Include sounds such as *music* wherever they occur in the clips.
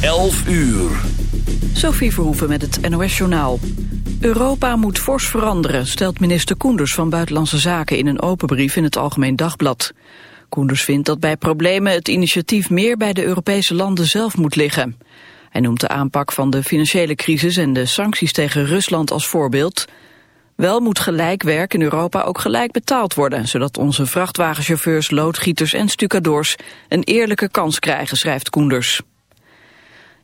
11 uur. Sophie Verhoeven met het NOS-journaal. Europa moet fors veranderen, stelt minister Koenders van Buitenlandse Zaken in een open brief in het Algemeen Dagblad. Koenders vindt dat bij problemen het initiatief meer bij de Europese landen zelf moet liggen. Hij noemt de aanpak van de financiële crisis en de sancties tegen Rusland als voorbeeld. Wel moet gelijk werk in Europa ook gelijk betaald worden, zodat onze vrachtwagenchauffeurs, loodgieters en stucadoors een eerlijke kans krijgen, schrijft Koenders.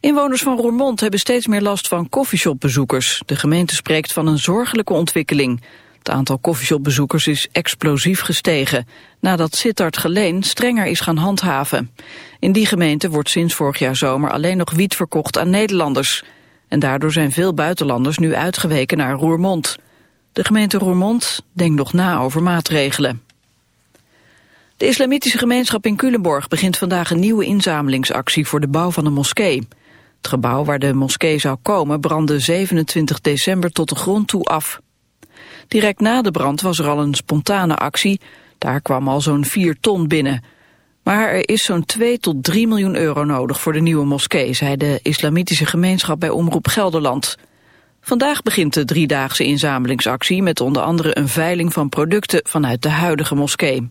Inwoners van Roermond hebben steeds meer last van koffieshopbezoekers. De gemeente spreekt van een zorgelijke ontwikkeling. Het aantal koffieshopbezoekers is explosief gestegen... nadat Sittard Geleen strenger is gaan handhaven. In die gemeente wordt sinds vorig jaar zomer alleen nog wiet verkocht aan Nederlanders. En daardoor zijn veel buitenlanders nu uitgeweken naar Roermond. De gemeente Roermond denkt nog na over maatregelen. De islamitische gemeenschap in Culemborg begint vandaag een nieuwe inzamelingsactie voor de bouw van een moskee. Het gebouw waar de moskee zou komen brandde 27 december tot de grond toe af. Direct na de brand was er al een spontane actie. Daar kwam al zo'n 4 ton binnen. Maar er is zo'n 2 tot 3 miljoen euro nodig voor de nieuwe moskee, zei de islamitische gemeenschap bij Omroep Gelderland. Vandaag begint de driedaagse inzamelingsactie met onder andere een veiling van producten vanuit de huidige moskee.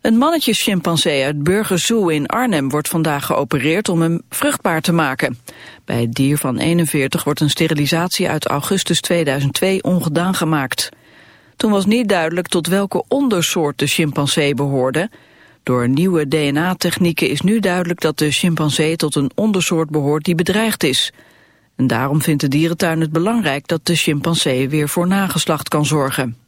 Een mannetjeschimpansee uit Burger Zoo in Arnhem wordt vandaag geopereerd om hem vruchtbaar te maken. Bij het dier van 41 wordt een sterilisatie uit augustus 2002 ongedaan gemaakt. Toen was niet duidelijk tot welke ondersoort de chimpansee behoorde. Door nieuwe DNA-technieken is nu duidelijk dat de chimpansee tot een ondersoort behoort die bedreigd is. En daarom vindt de dierentuin het belangrijk dat de chimpansee weer voor nageslacht kan zorgen.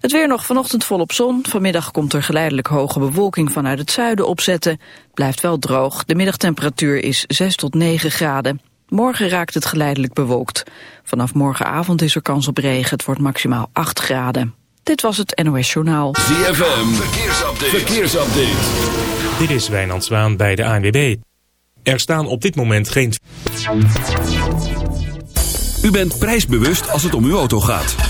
Het weer nog vanochtend volop zon. Vanmiddag komt er geleidelijk hoge bewolking vanuit het zuiden opzetten. Blijft wel droog. De middagtemperatuur is 6 tot 9 graden. Morgen raakt het geleidelijk bewolkt. Vanaf morgenavond is er kans op regen. Het wordt maximaal 8 graden. Dit was het NOS Journaal. ZFM, verkeersupdate. verkeersupdate. Dit is Wijnand Zwaan bij de ANWB. Er staan op dit moment geen... U bent prijsbewust als het om uw auto gaat.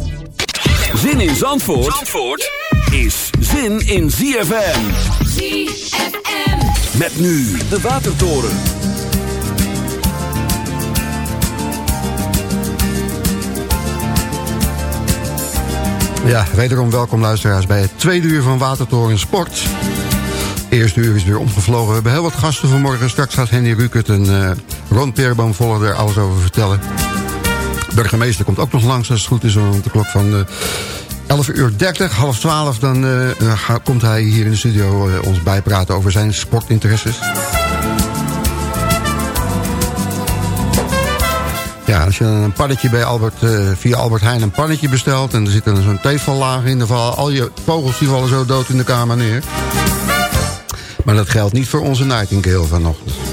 Zin in Zandvoort, Zandvoort is zin in ZFM. ZFM. Met nu de Watertoren. Ja, wederom welkom luisteraars bij het tweede uur van Watertoren Sport. Eerste uur is weer omgevlogen. We hebben heel wat gasten vanmorgen. Straks gaat Henny Rukert en uh, Ron Peerboom volgen er alles over vertellen. Burgemeester komt ook nog langs als het goed is rond de klok van uh, 11 uur 30, half 12. Dan uh, ga, komt hij hier in de studio ons bijpraten over zijn sportinteresses. Ja, als je een pannetje bij Albert, via Albert Heijn een pannetje bestelt... en er zit dan zo'n teevallaag in, dan vallen al je vogels die vallen zo dood in de kamer neer. Maar dat geldt niet voor onze Nightingale vanochtend.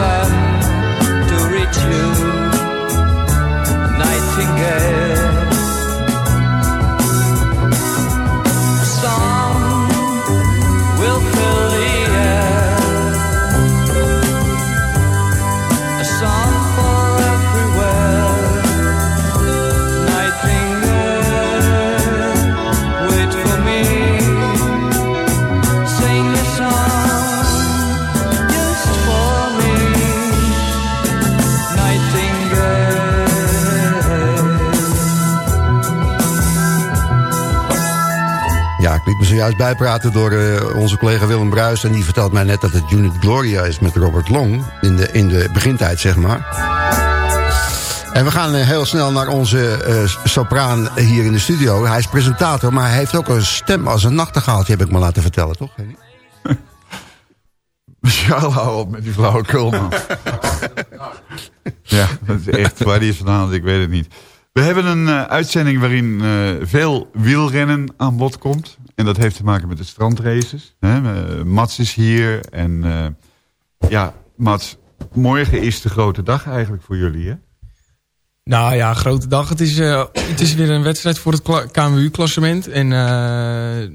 sun to reach you. Zojuist bijpraten door eh, onze collega Willem Bruis... en die vertelt mij net dat het Unit Gloria is met Robert Long... in de, in de begintijd, zeg maar. En we gaan eh, heel snel naar onze eh, sopraan hier in de studio. Hij is presentator, maar hij heeft ook een stem als een nachtegaaltje... heb ik me laten vertellen, toch? Charles, *laughs* hou op met die flauwekul, man. ja, dat is echt. Waar die is vandaan, ik weet het niet. We hebben een uitzending waarin veel wielrennen aan bod komt. En dat heeft te maken met de strandraces. Hè? Eh, Mats is hier. En eh, ja, Mats, morgen is de grote dag eigenlijk voor jullie, hè? Nou ja, grote dag. Het is, eh, het is weer een wedstrijd voor het kla- KMU-klassement. En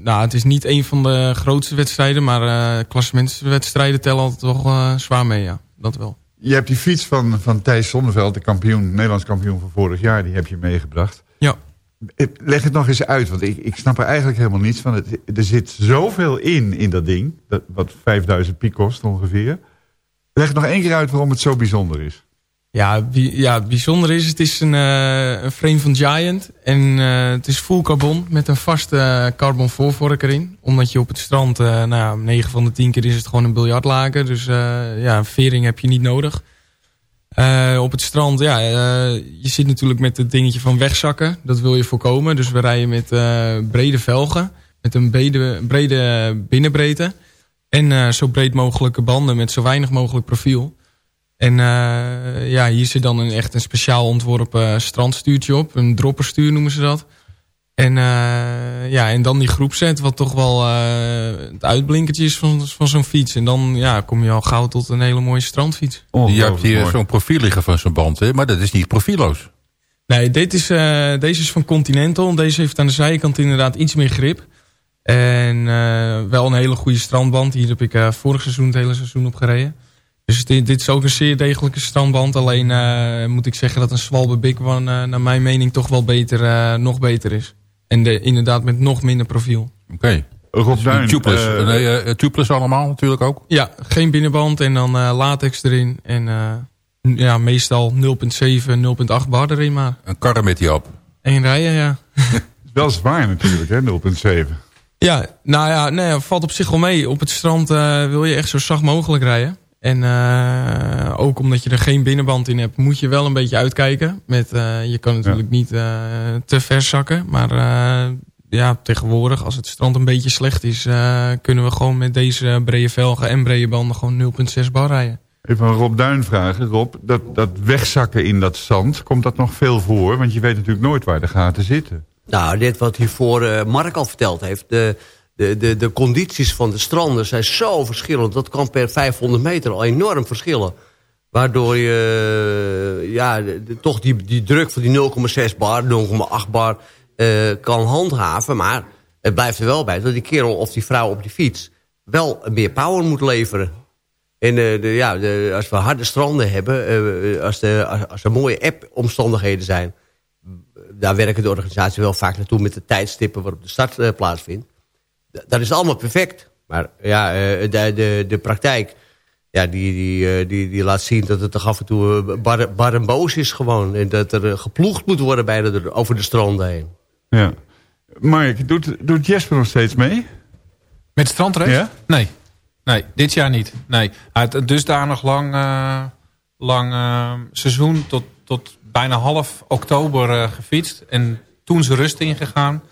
nou, het is niet een van de grootste wedstrijden, maar eh klassementswedstrijden tellen altijd toch zwaar mee, ja. Dat wel. Je hebt die fiets van, van Thijs Zonneveld, de kampioen, Nederlands kampioen van vorig jaar, die heb je meegebracht. Ja. Leg het nog eens uit, want ik, ik snap er eigenlijk helemaal niets van. Het, er zit zoveel in, in dat ding, dat, wat 5000 piek kost ongeveer. Leg nog één keer uit waarom het zo bijzonder is. Ja, bi ja, het bijzonder is, het is een, eh, een frame van Giant. En eh, het is full carbon met een vaste carbon voorvork erin. Omdat je op het strand, eh nou ja, 9 van de 10 keer is het gewoon een biljartlaken. Dus ja, een vering heb je niet nodig. Eh, op het strand, ja, eh, je zit natuurlijk met het dingetje van wegzakken. Dat wil je voorkomen. Dus we rijden met eh, brede velgen. Met een brede, brede binnenbreedte. En zo breed mogelijke banden met zo weinig mogelijk profiel. En ja, hier zit dan een, echt een speciaal ontworpen strandstuurtje op. Een dropperstuur noemen ze dat. En, eh, ja, en dan die groepset, wat toch wel eh, het uitblinkertje is van, van zo'n fiets. En dan ja, kom je al gauw tot een hele mooie strandfiets. Je hebt hier zo'n profiel liggen van zo'n band, hè? maar dat is niet profieloos. Nee, dit is, eh, deze is van Continental. Deze heeft aan de zijkant inderdaad iets meer grip. En eh, wel een hele goede strandband. Hier heb ik eh, vorig seizoen het hele seizoen op gereden. Dus dit, dit is ook een zeer degelijke strandband. Alleen eh, moet ik zeggen dat een Swalbe Big One eh, naar mijn mening toch wel beter, eh, nog beter is. En de, inderdaad met nog minder profiel. Oké. Rob Duin, Tubeless. eh, nee, eh, tubeless allemaal natuurlijk ook. Ja, geen binnenband en dan eh, latex erin. En eh, ja, meestal 0.7, 0.8 bar erin maar. Een karren met die op. Eén rijden, ja. *laughs* is wel zwaar natuurlijk, hè, 0,7. Ja, nou ja, nee, valt op zich wel mee. Op het strand eh, wil je echt zo zacht mogelijk rijden. En eh, ook omdat je er geen binnenband in hebt, moet je wel een beetje uitkijken. Met, eh, je kan natuurlijk niet eh, te ver zakken. Maar eh, ja, tegenwoordig, als het strand een beetje slecht is... eh, kunnen we gewoon met deze brede velgen en brede banden gewoon 0,6 bar rijden. Even aan Rob Duin vragen. Rob, dat, dat wegzakken in dat zand, komt dat nog veel voor? Want je weet natuurlijk nooit waar de gaten zitten. Nou, dit wat hiervoor eh Mark al verteld heeft. De, de, de, de condities van de stranden zijn zo verschillend. Dat kan per 500 meter al enorm verschillen. Waardoor je eh, ja, toch die, die druk van die 0,6 bar, 0,8 bar eh, kan handhaven. Maar het blijft er wel bij dat die kerel of die vrouw op die fiets... wel meer power moet leveren. En eh, de, ja, de, als we harde stranden hebben, als, de, als, er mooie app-omstandigheden zijn daar werken de organisaties wel vaak naartoe met de tijdstippen waarop de start plaatsvindt. Dat is allemaal perfect. Maar ja, eh, de, de, de praktijk, ja, die, die, eh, die, die laat zien dat het toch af en toe eh, bar, bar en boos is gewoon. En dat er geploegd moet worden bij de, over de stranden heen. Ja. Mark, doet, doet Jesper nog steeds mee? Met strandrace? Ja? Nee. Nee, dit jaar niet. Nee. Hij had een dusdanig lang, eh, lang seizoen tot, tot bijna half oktober eh, gefietst. En toen is rust ingegaan.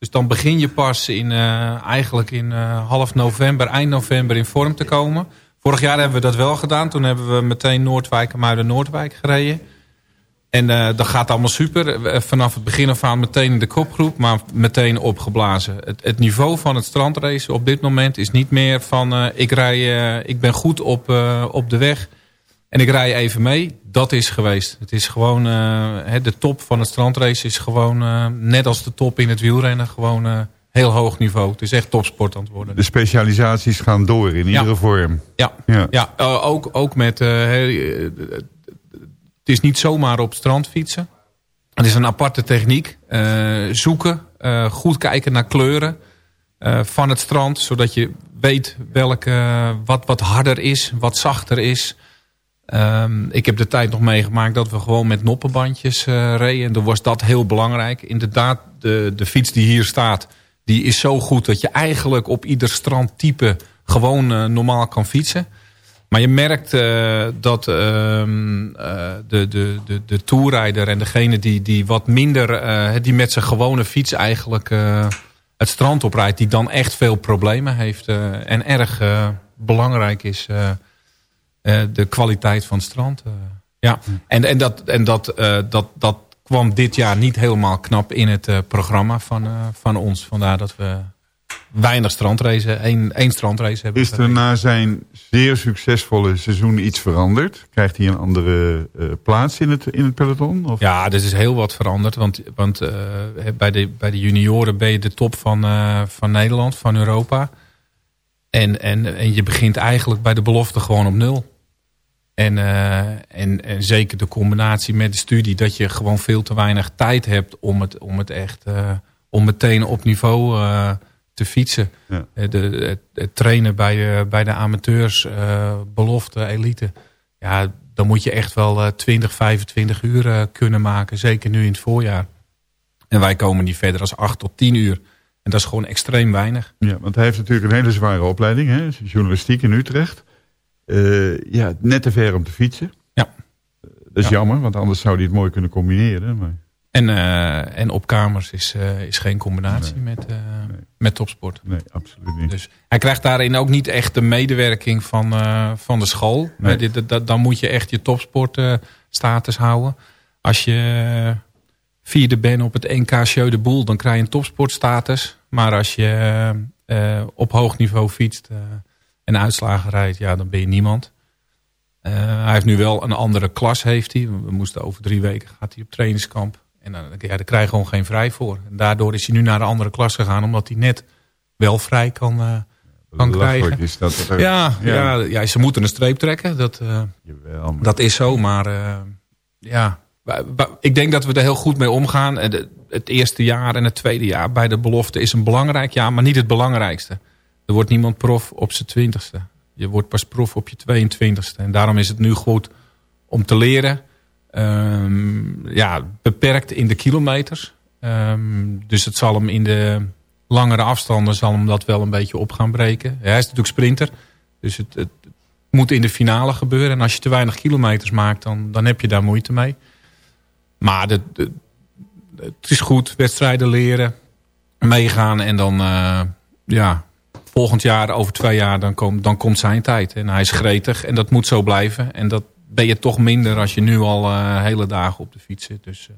Dus dan begin je pas in, eh, eigenlijk in eh, half november, eind november in vorm te komen. Vorig jaar hebben we dat wel gedaan. Toen hebben we meteen Noordwijk en Muiden-Noordwijk gereden. En eh, dat gaat allemaal super. Vanaf het begin af aan meteen in de kopgroep, maar meteen opgeblazen. Het, het niveau van het strandrace op dit moment is niet meer van... ik, rij, ik ben goed op, op de weg en ik rij even mee. Dat is geweest. Het is gewoon, eh, de top van het strandrace is gewoon... eh, net als de top in het wielrennen, gewoon eh, heel hoog niveau. Het is echt topsport aan het worden. De specialisaties gaan door in iedere vorm. Ja, Ja. ja. ook, ook met... het is niet zomaar op strand fietsen. Het is een aparte techniek. Zoeken, goed kijken naar kleuren van het strand. Zodat je weet welke, wat, wat harder is, wat zachter is. Ehm, ik heb de tijd nog meegemaakt dat we gewoon met noppenbandjes eh reden. En dan was dat heel belangrijk. Inderdaad, de, de fiets die hier staat, die is zo goed dat je eigenlijk op ieder strandtype gewoon eh, normaal kan fietsen. Maar je merkt eh, dat ehm, eh, de, de, de, de toerrijder en degene die, die wat minder, die met zijn gewone fiets eigenlijk het strand oprijdt, die dan echt veel problemen heeft. en erg belangrijk is de kwaliteit van het strand. eh. ja, en, en, dat, en dat, eh, dat, dat kwam dit jaar niet helemaal knap in het eh, programma van, eh, van ons. Vandaar dat we weinig strandrace, één, één strandrace hebben. Is er na zijn zeer succesvolle seizoen iets veranderd? Krijgt hij een andere eh, plaats in het, in het peloton? Of? Ja, er is heel wat veranderd. Want, want eh, bij, de, bij de junioren ben je de top van, eh, van Nederland, van Europa. En, en, en je begint eigenlijk bij de belofte gewoon op nul. En, eh, en, en zeker de combinatie met de studie... dat je gewoon veel te weinig tijd hebt om het, om het echt... eh, om meteen op niveau eh, te fietsen. Ja. De, het, het trainen bij, bij de amateurs, belofte, elite. Ja, dan moet je echt wel eh 20, 25 uur kunnen maken. Zeker nu in het voorjaar. En wij komen niet verder als 8 tot 10 uur. En dat is gewoon extreem weinig. Ja, want hij heeft natuurlijk een hele zware opleiding. Hè? Journalistiek in Utrecht. Eh, ja, net te ver om te fietsen. Ja. Dat is jammer, want anders zou hij het mooi kunnen combineren. Maar... En, eh, en op kamers is, eh, is geen combinatie met, eh, met topsport. Nee, absoluut niet. Dus hij krijgt daarin ook niet echt de medewerking van, eh, van de school. Nee. Eh, dan moet je echt je topsportstatus houden. Als je eh, vierde bent op het NK Show de Boel, dan krijg je een topsportstatus. Maar als je eh, eh, op hoog niveau fietst eh, en uitslagen rijdt, ja, dan ben je niemand. Hij heeft nu wel een andere klas, heeft hij. We moesten over drie weken gaat hij op trainingskamp. En dan, ja, daar krijg je gewoon geen vrij voor. En daardoor is hij nu naar een andere klas gegaan, omdat hij net wel vrij kan, kan krijgen. is dat. Ja, ja. Ja, ze moeten een streep trekken. Dat, Jawel, dat is zo, maar ja. Ik denk dat we er heel goed mee omgaan. De- Het eerste jaar en het tweede jaar bij de belofte is een belangrijk jaar, maar niet het belangrijkste. Er wordt niemand prof op zijn twintigste. Je wordt pas prof op je 22ste. En daarom is het nu goed om te leren. Ehm, ja, beperkt in de kilometers. Ehm, dus het zal hem in de langere afstanden zal hem dat wel een beetje op gaan breken. hij is natuurlijk sprinter. Dus het, het moet in de finale gebeuren. En als je te weinig kilometers maakt, dan, dan heb je daar moeite mee. Maar de, de- het is goed. Wedstrijden leren. Meegaan. En dan, eh, ja, volgend jaar, over twee jaar, dan, komt dan komt zijn tijd. En hij is gretig. En dat moet zo blijven. En dat ben je toch minder als je nu al eh, hele dagen op de fiets zit. Dus eh,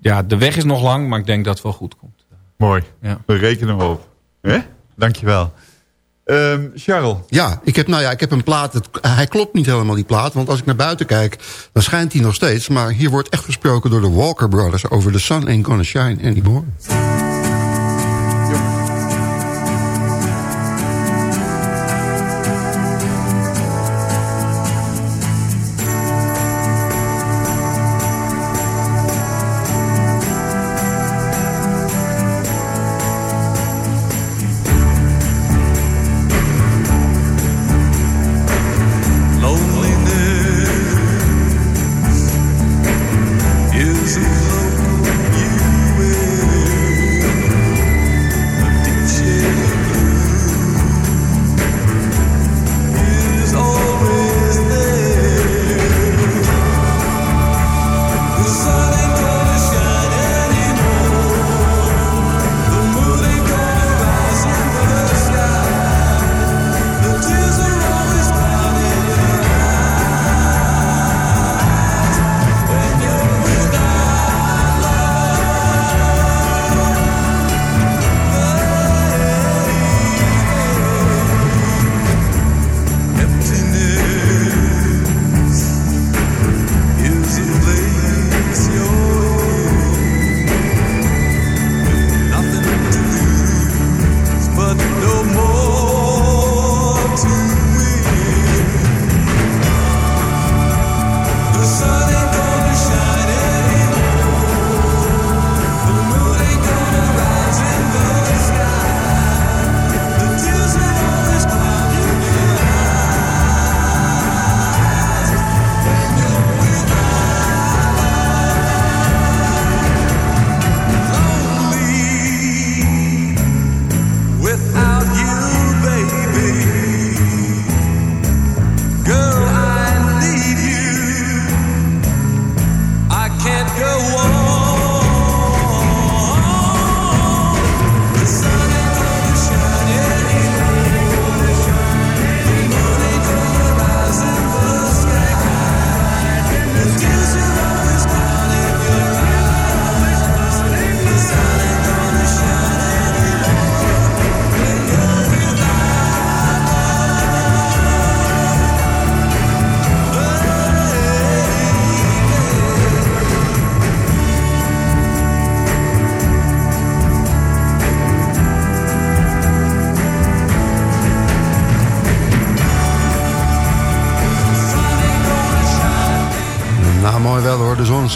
ja, de weg is nog lang, maar ik denk dat het wel goed komt. Mooi. Ja. We rekenen erop. Hè? Dankjewel. Ehm Charles. Ja, ik heb, nou ja, ik heb een plaat. Hij klopt niet helemaal, die plaat. Want als ik naar buiten kijk, dan schijnt hij nog steeds. Maar hier wordt echt gesproken door de Walker Brothers... over The Sun Ain't Gonna Shine Anymore.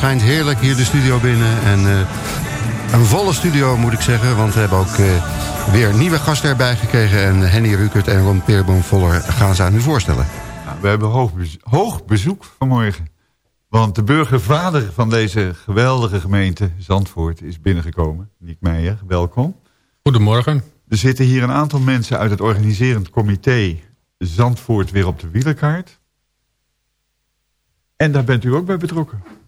Schijnt heerlijk hier de studio binnen. En eh, een volle studio moet ik zeggen. Want we hebben ook eh, weer nieuwe gasten erbij gekregen. En Henny Rukert en Ron Peerboom Voller gaan ze aan u voorstellen. Nou, we hebben hoog, bezo- hoog bezoek vanmorgen. Want de burgervader van deze geweldige gemeente Zandvoort is binnengekomen. Niek Meijer, welkom. Goedemorgen. Er zitten hier een aantal mensen uit het organiserend comité Zandvoort weer op de wielerkaart. En daar bent u ook bij betrokken.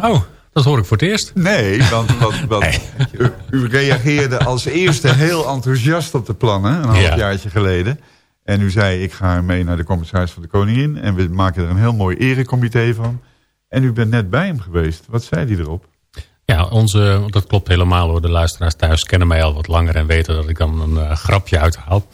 Oh, dat hoor ik voor het eerst. Nee, want, want, *laughs* want u, u reageerde als eerste heel enthousiast op de plannen, een Ja. halfjaartje geleden. En u zei, ik ga mee naar de commissaris van de Koningin en we maken er een heel mooi erecomité van. En u bent net bij hem geweest. Wat zei hij erop? Ja, onze, dat klopt helemaal hoor. De luisteraars thuis kennen mij al wat langer en weten dat ik dan een eh, grapje uithaal.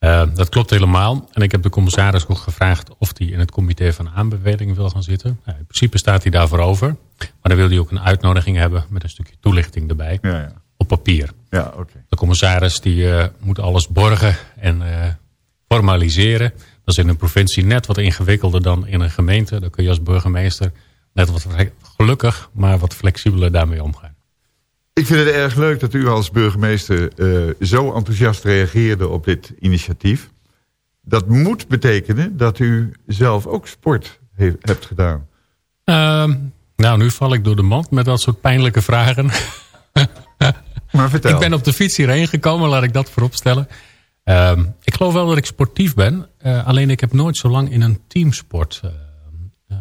Eh, dat klopt helemaal. En ik heb de commissaris ook gevraagd of hij in het comité van aanbeveling wil gaan zitten. Nou, in principe staat hij daarvoor over. Maar dan wil hij ook een uitnodiging hebben met een stukje toelichting erbij. Ja, ja. Op papier. Ja, oké. De commissaris die eh, moet alles borgen en eh, formaliseren. Dat is in een provincie net wat ingewikkelder dan in een gemeente. Dan kun je als burgemeester net wat gelukkig, maar wat flexibeler daarmee omgaan. Ik vind het erg leuk dat u als burgemeester eh, zo enthousiast reageerde op dit initiatief. Dat moet betekenen dat u zelf ook sport he- hebt gedaan. Ehm, nou, nu val ik door de mand met dat soort pijnlijke vragen. *laughs* Maar vertel. Ik ben op de fiets hierheen gekomen, laat ik dat vooropstellen. Ehm ik geloof wel dat ik sportief ben. eh, alleen ik heb nooit zo lang in een teamsport eh,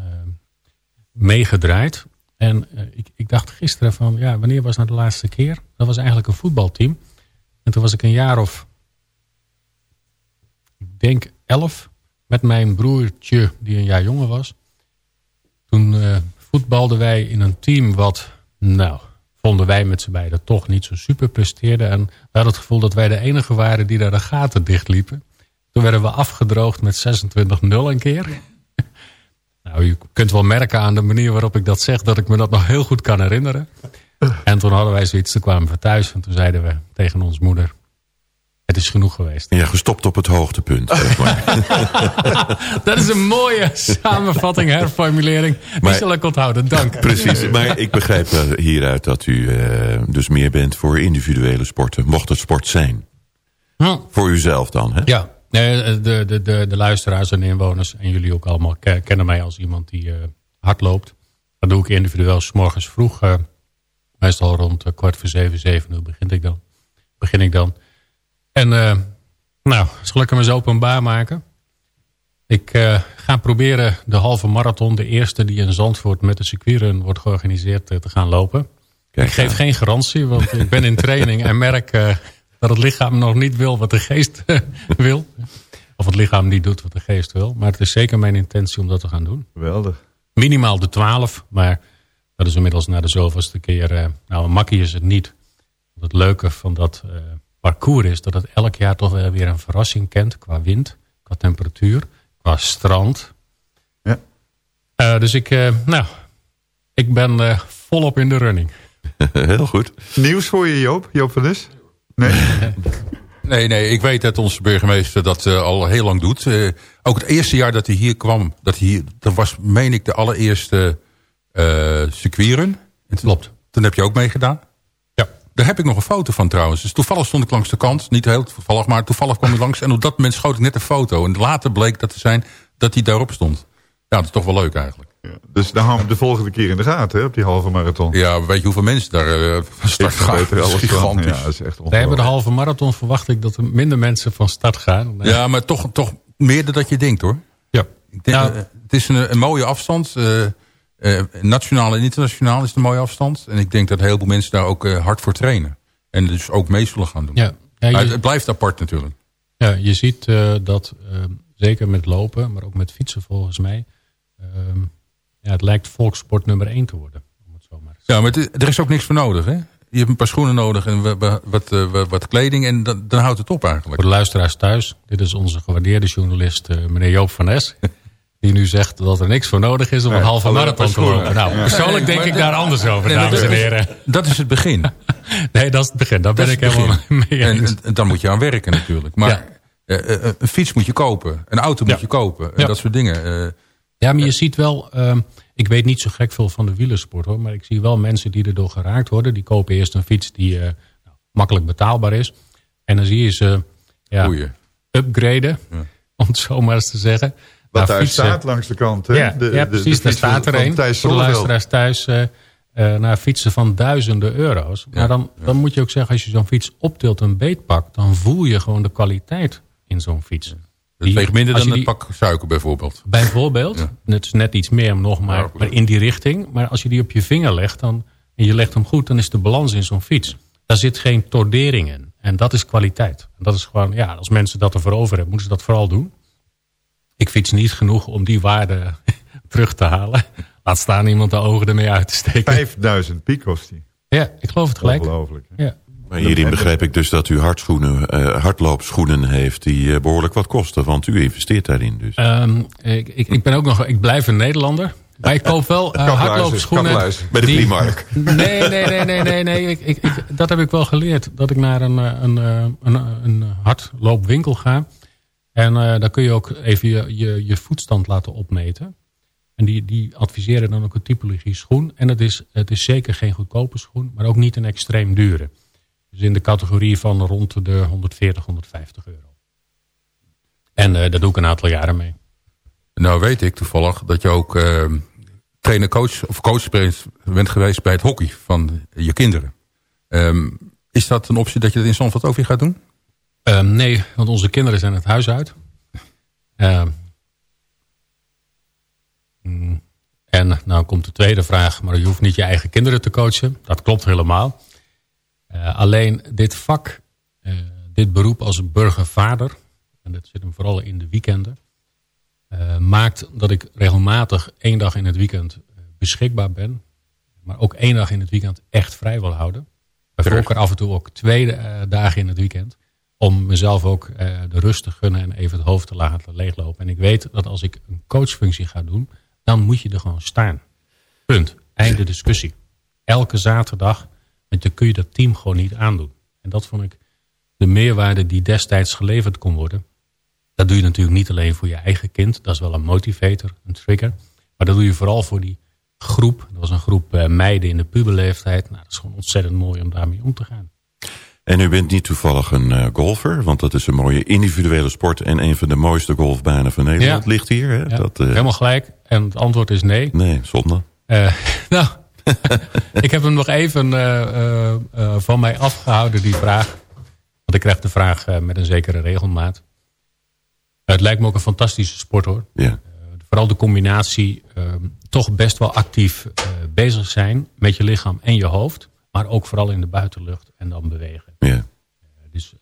meegedraaid. En eh, ik, ik dacht gisteren van, ja, wanneer was nou de laatste keer? Dat was eigenlijk een voetbalteam. En toen was ik een jaar of, ik denk elf, met mijn broertje die een jaar jonger was. Toen eh, voetbalden wij in een team wat, nou, vonden wij met z'n beiden toch niet zo super presteerde. En we hadden het gevoel dat wij de enige waren die daar de gaten dichtliepen. Toen werden we afgedroogd met 26-0 een keer. Nou, je kunt wel merken aan de manier waarop ik dat zeg... dat ik me dat nog heel goed kan herinneren. En toen hadden wij zoiets, toen kwamen we thuis... en toen zeiden we tegen ons moeder... het is genoeg geweest. Ja, gestopt op het hoogtepunt. zeg maar. *laughs* Dat is een mooie samenvatting, herformulering. Die Maar- zal ik onthouden, dank. Precies, *laughs* maar ik begrijp hieruit dat u eh, dus meer bent voor individuele sporten. Mocht het sport zijn. Hm. Voor uzelf dan, hè? Ja, nee, de, de, de, de luisteraars en inwoners en jullie ook allemaal ke- kennen mij als iemand die eh, hard loopt. Dat doe ik individueel s morgens vroeg. eh, meestal rond eh, kwart voor zeven, zeven uur begin ik dan. Begin ik dan. En eh, nou, zal ik hem eens openbaar maken? Ik eh, ga proberen de halve marathon, de eerste die in Zandvoort met de circuitrun wordt georganiseerd, eh, te gaan lopen. Kijk, ik geef ja. geen garantie, want ik ben in training en merk eh, dat het lichaam nog niet wil wat de geest *laughs* wil. Of het lichaam niet doet wat de geest wil. Maar het is zeker mijn intentie om dat te gaan doen. Geweldig. Minimaal de 12, maar dat is inmiddels na de zoveelste keer. eh, nou, makkie is het niet. Want het leuke van dat eh, parcours is dat het elk jaar toch wel weer een verrassing kent. Qua wind, qua temperatuur, qua strand. Ja. Eh, dus ik, eh, nou, ik ben eh, volop in de running. *laughs* Heel goed. Nieuws voor je Joop, Joop van Nes? Nee? *laughs* Nee, nee, ik weet dat onze burgemeester dat eh, al heel lang doet. Eh, ook het eerste jaar dat hij hier kwam, dat, hij hier, dat was, meen ik, de allereerste eh circuitrun. Klopt. Toen heb je ook meegedaan. Ja. Daar heb ik nog een foto van trouwens. Dus toevallig stond ik langs de kant. Niet heel toevallig, maar toevallig kwam ik langs. En op dat moment schoot ik net een foto. En later bleek dat te zijn dat hij daarop stond. Ja, dat is toch wel leuk eigenlijk. Ja, dus dan houden we de volgende keer in de gaten, hè, op die halve marathon. Ja, weet je hoeveel mensen daar eh, van start Ik gaan? Dat is gigantisch. Ja, dat is echt hebben ongelooflijk. de halve marathon verwacht ik dat er minder mensen van start gaan. Ja, maar toch, toch meer dan dat je denkt hoor. Ja. Ik denk, Nou, eh, het is een, een mooie afstand. eh, eh, nationaal en internationaal is het een mooie afstand. En ik denk dat heel veel mensen daar ook hard voor trainen. En dus ook mee zullen gaan doen. Ja. Ja, Maar je- het blijft apart natuurlijk. Ja, je ziet eh, dat zeker met lopen, maar ook met fietsen volgens mij. ehm, ja, het lijkt volkssport nummer één te worden. Om het zo maar te Ja, maar het- er is ook niks voor nodig. Hè? Je hebt een paar schoenen nodig en wa- wa- wat, eh, wat, wat kleding. En dan, dan houdt het op eigenlijk. Voor de luisteraars thuis, dit is onze gewaardeerde journalist eh, meneer Joop van Nes. Die nu zegt dat er niks voor nodig is om Nee, een halve marathon te lopen. Nou, persoonlijk denk ik daar anders over, dames en dat- heren. Dat is het begin. *laughs* Nee, dat is het begin. Daar ben ik helemaal *laughs* mee En, eens. en, en dan moet je aan werken natuurlijk. Maar Ja. eh, eh, een fiets moet je kopen. Een auto moet Ja. je kopen. En Ja. dat soort dingen. Eh, Ja, maar je ziet wel... ehm, ik weet niet zo gek veel van de wielersport hoor. Maar ik zie wel mensen die erdoor geraakt worden. Die kopen eerst een fiets die eh, nou, makkelijk betaalbaar is. En dan zie je ze ja, Goeie. upgraden. *laughs* Om het zo maar eens te zeggen. Wat Naar daar fietsen- staat langs de kant. Hè? Ja, De- ja de- de precies. daar van- staat er een. Voor de luisteraars thuis. eh, eh, naar fietsen van duizenden euro's. Maar dan, dan moet je ook zeggen, als je zo'n fiets optilt en beetpakt... dan voel je gewoon de kwaliteit in zo'n fiets. Het weegt minder dan een pak suiker bijvoorbeeld. Bijvoorbeeld. Het is net iets meer nog, maar, maar in die richting. Maar als je die op je vinger legt dan, en je legt hem goed... dan is de balans in zo'n fiets. Daar zit geen tordering in. En dat is kwaliteit. En dat is gewoon, ja, als mensen dat ervoor over hebben... moeten ze dat vooral doen. Ik fiets niet genoeg om die waarde *laughs* terug te halen. Laat staan iemand de ogen ermee uit te steken. 5000 piek kost die. Ja, ik geloof het gelijk. Ongelooflijk. Ja. Maar hierin begrijp ik dus dat u hardschoenen, eh, hardloopschoenen heeft die eh, behoorlijk wat kosten. Want u investeert daarin dus. Ehm, ik, ik, ik ben ook nog, ik blijf een Nederlander. Maar ik koop wel uh, Kapluizen, hardloopschoenen. Bij de die- Primark. Nee, nee, nee, nee, nee. nee. Ik, ik, ik, dat heb ik wel geleerd. Dat ik naar een, eh, een, eh, een, een hardloopwinkel ga. En uh, daar kun je ook even je, je, je voetstand laten opmeten. En die, die adviseren dan ook een typologie schoen. En het is, het is zeker geen goedkope schoen, maar ook niet een extreem dure. Dus in de categorie van rond de 140, 150 euro. En uh, daar doe ik een aantal jaren mee. Nou weet ik toevallig dat je ook uh, trainer-coach of coach bent geweest bij het hockey van je kinderen. Um, is dat een optie dat je dat in Zandvoort ook weer gaat doen? Uh, nee, want onze kinderen zijn het huis uit. Uh, mm, en nou komt de tweede vraag, maar je hoeft niet je eigen kinderen te coachen. Dat klopt helemaal. Uh, alleen dit vak, uh, dit beroep als burgervader, en dat zit hem vooral in de weekenden, uh, maakt dat ik regelmatig één dag in het weekend beschikbaar ben. Maar ook één dag in het weekend echt vrij wil houden. Bij voorkeur af en toe ook twee dagen in het weekend om mezelf ook uh, de rust te gunnen en even het hoofd te laten leeglopen. En ik weet dat als ik een coachfunctie ga doen, dan moet je er gewoon staan. Punt. Einde discussie. Elke zaterdag, want dan kun je dat team gewoon niet aandoen. En dat vond ik de meerwaarde die destijds geleverd kon worden. Dat doe je natuurlijk niet alleen voor je eigen kind. Dat is wel een motivator, een trigger. Maar dat doe je vooral voor die groep. Dat was een groep uh, meiden in de puberleeftijd. Nou, dat is gewoon ontzettend mooi om daarmee om te gaan. En u bent niet toevallig een uh, golfer, want dat is een mooie individuele sport... en een van de mooiste golfbanen van Nederland ja. ligt hier. Hè? Ja, dat, uh... Helemaal gelijk. En het antwoord is nee. Nee, zonde. Uh, *laughs* nou, *laughs* ik heb hem nog even van mij afgehouden, die vraag. Want ik krijg de vraag met een zekere regelmaat. het lijkt me ook een fantastische sport hoor. Ja. vooral de combinatie toch best wel actief bezig zijn met je lichaam en je hoofd. Maar ook vooral in de buitenlucht en dan bewegen. Ja. Dus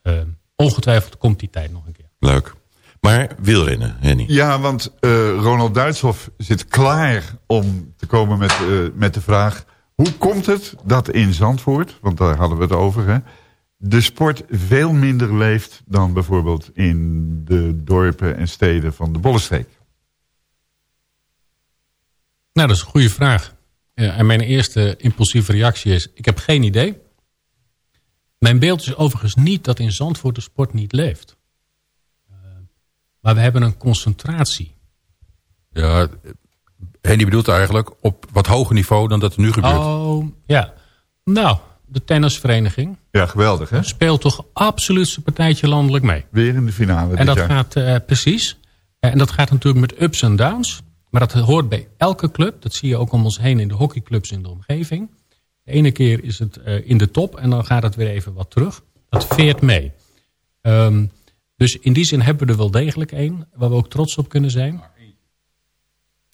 ongetwijfeld komt die tijd nog een keer. Leuk. Maar wielrennen, Henny. Ja, want uh, Ronald Duitshoff zit klaar om te komen met, uh, met de vraag... hoe komt het dat in Zandvoort, want daar hadden we het over... Hè, de sport veel minder leeft dan bijvoorbeeld in de dorpen en steden van de Bollestreek? Nou, dat is een goede vraag. Ja, en mijn eerste impulsieve reactie is, ik heb geen idee. Mijn beeld is overigens niet dat in Zandvoort de sport niet leeft. Maar we hebben een concentratie. Ja, Henny bedoelt eigenlijk op wat hoger niveau dan dat er nu gebeurt. Oh, ja. Nou, de tennisvereniging. Ja, geweldig hè? Speelt toch absoluut zijn partijtje landelijk mee. Weer in de finale En dat jaar. gaat, uh, precies. En dat gaat natuurlijk met ups en downs. Maar dat hoort bij elke club. Dat zie je ook om ons heen in de hockeyclubs in de omgeving. De ene keer is het uh, in de top en dan gaat het weer even wat terug. Dat veert mee. Um, dus in die zin hebben we er wel degelijk één. Waar we ook trots op kunnen zijn.